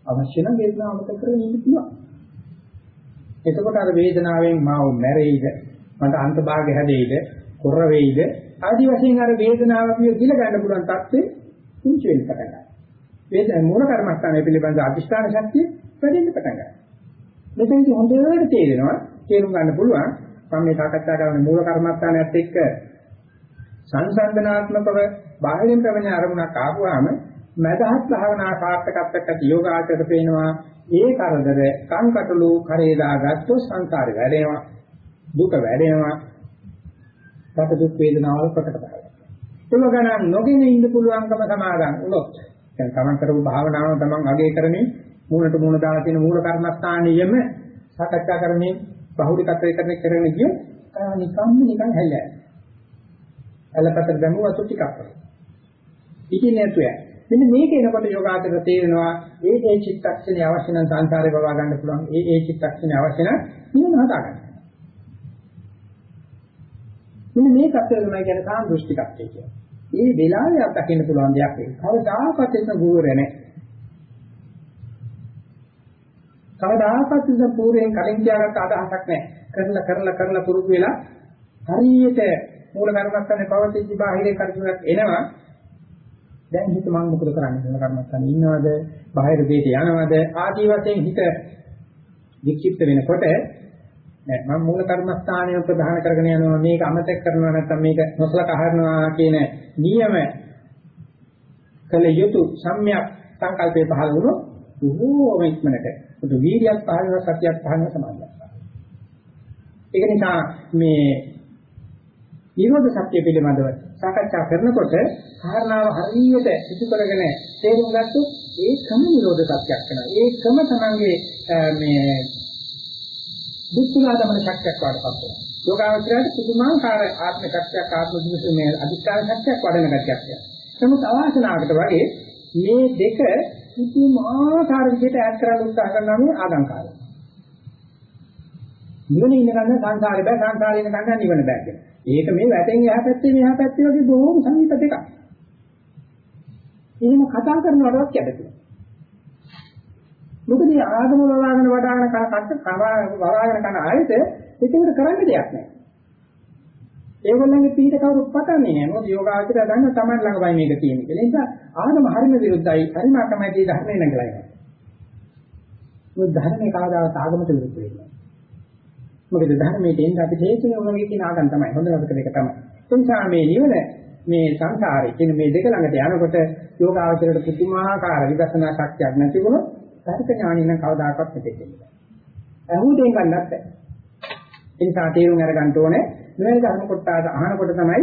අවශ්‍ය නම් වේදනාව අමතක කරගෙන ඉන්න පුළුවන්. එතකොට අර වේදනාවෙන් මාව මැරෙයිද මට අන්තභාගය හැදෙයිද කොර වෙයිද ආදි වශයෙන් අර වේදනාව පිය දිල ගන්න පුළුවන් තත්ත්වෙ කුංචි වෙන්න පටන් ගන්නවා. වේද මූල කර්මස්ථානය පිළිබඳ අධිෂ්ඨාන ශක්තිය වැඩෙන්න පටන් ගන්නවා. මෙතනදී හොඳට තේරෙනවා තේරුම් ගන්න පුළුවන් මම මේ සාකච්ඡා කරන මූල කර්මස්ථානයත් එක්ක සංසන්දනාත්මකව බාහිරින් ප්‍රවණ අරමුණක් ආවම මදහත් භාවනා සාර්ථකත්වයට යෝගාචරයට පේනවා ඒ කරදර කංකටලු කරේ දාගත්තොත් සංසාරේ වැඩෙනවා දුක වැඩෙනවා රට දුක් වේදනාවල් ප්‍රකට කරගන්නවා ඒක ගණන් නොගෙන ඉන්න පුළුවන්කම සමාදන් වුණොත් දැන් තමන් කරපු භාවනාව තමන් අගය කරමින් මූණට මූණ දාලා තියෙන මූල කර්මස්ථානියෙම සාකච්ඡා කරමින් බහුලිකත්වය කරන කරගෙන ගිය නිකම්ම නිකන් හැල්ලෑ. ඇලපතර දැමුව අතු ටිකක් වගේ. ඉතින් නේතුය. මෙන්න මේක එනකොට යෝගාචර තේරෙනවා ඒ ඒ චිත්තක්ෂණය අවශ්‍ය නම් සංසාරේ බවා ගන්න පුළුවන්. ඒ ඒ චිත්තක්ෂණය අවශ්‍ය නම් නිවන හදා ගන්න. මෙන්න මේ කප්පේ තමයි කියන්නේ සාම දෘෂ්ටිකත්වය කියන්නේ. ඒ වෙලාවේ අත්දකින්න පුළුවන් දෙයක් ඒක. කවදාකවත් ඒක ගුරුවරය නැහැ. කවදාකවත් ඒක පූර්වයෙන් කලින් තියාගත්ත අදහසක් නැහැ. කරලා කරලා කරලා පුරුදු වෙලා හරියට මූල කර්මස්ථානේ පවතිච්ච බාහිරේ කර්මයක් එනවා. දැන් හිත මම මොකද කරන්නේ? මූල කර්මස්ථානේ ඉන්නවද? බාහිර දෙයට යනවද? ආදී වශයෙන් හිත වික්ෂිප්ත වෙනකොට නෑ මම මූල කර්මස්ථානය ප්‍රධාන කරගෙන යනවා මේක අමතක කරනවා නැත්නම් මේක නොසලකා හරිනවා කියන නියම කළ යුතු සම්‍යක් සංකල්පේ පහළ වුණොත් බොහෝම ඉක්මනට පොදු වීර්යයක් පහළ වෙනවා සතියක් පහළ වෙනවා සමාධියක් ඒක නිසා මේ නිරෝධ සත්‍ය පිළිබඳව සාකච්ඡා කරනකොට කාරණාව හරියට ඉසු කරගෙන තේරුම් ගත්තොත් ඒකම නිරෝධ සත්‍යයක් වෙනවා. ඒකම තමන්ගේ මේ බුද්ධාගමන ශක්තියක් වඩපත් වෙනවා. යෝගාවචරයට පුදුමාකාර ආත්ම ශක්තියක් ආත්ම දිවිසුමේ අධිෂ්ඨාන ශක්තියක් වඩන ගැටියක් තියෙනවා. නමුත් අවාසනාවකට වගේ මේ දෙක පුදුමාකාර විදිහට ඈඩ් කරන්න උත්සාහ කරනවා මේ ආගංකාරය. නිවන ඉන්න ගන්න සංසාරේ බෑ සංසාරේ ඉන්න ගන්න නිවන බෑ කියලා. ඒක මේ වැටෙන් එහා පැත්තේ මෙහා පැත්තේ වගේ බොහොම සමීප දෙකක්. එහෙම කතා කරනවටවත් කැඩෙනවා. මොකද මේ ආගම වලාගෙන වඩාගෙන කන කට්ට වරාගෙන කන ආයත ඒකට කරන්න දෙයක් නැහැ. ඒගොල්ලන්ගේ පිට කවුරුත් පතන්නේ නැහැ. මොකද යෝගාචරය දන්න තමයි ළඟමයි මේක තියෙන්නේ. ඒ නිසා ආගම හරිම විරුද්ධයි. හරිම අකමැති ධර්මේ නැගලා යනවා. මොකද ධර්මේ කවදාවත් ආගමට විරුද්ධ වෙන්නේ මොකද ධර්මයේ දෙන්න අපි හේතුනේ උනගේ කියන ආගම් තමයි. හොඳ නරක දෙක තමයි. ඒ නිසා මේ නිවන මේ සංසාරේ කියන මේ දෙක ළඟට යනකොට යෝගාචරයට පුදුමාකාර විදර්ශනා ශක්තියක් නැති වුණොත් ධර්ම ඥානින කවදාකවත් මෙතෙන්නේ නැහැ. අහුදෙන් ගන්නත් බැහැ. ඒ නිසා තේරුම් අරගන්න ඕනේ මෙවැනි ධර්ම කොටස අහනකොට තමයි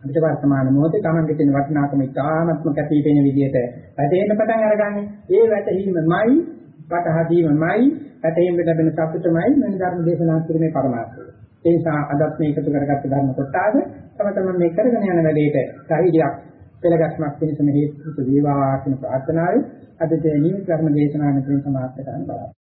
අපිට වර්තමාන මොහොතේ Tamange තියෙන වටිනාකම ඉතාමත්ම කැපී පෙනෙන විදිහට වැටෙන්න පටන් අරගන්නේ. ඒ වැටහීමමයි, වටහදීමමයි, වැටහීම ලැබෙන සතුටමයි මෙන් ධර්ම දේශනා කිරීමේ පරමාර්ථය. ඒ නිසා අදත් මේ එකතු කරගත්ත ධර්ම කොටස තම තමන් මේ කරගෙන යන වැඩේට ධෛර්යයක් පෙළගස්මක් වෙනසම හේතු වේවා කියන ප්‍රාර්ථනාවයි අද තේ නියම ධර්ම දේශනාවෙන් සමාප්ත කරන්න බලන්න.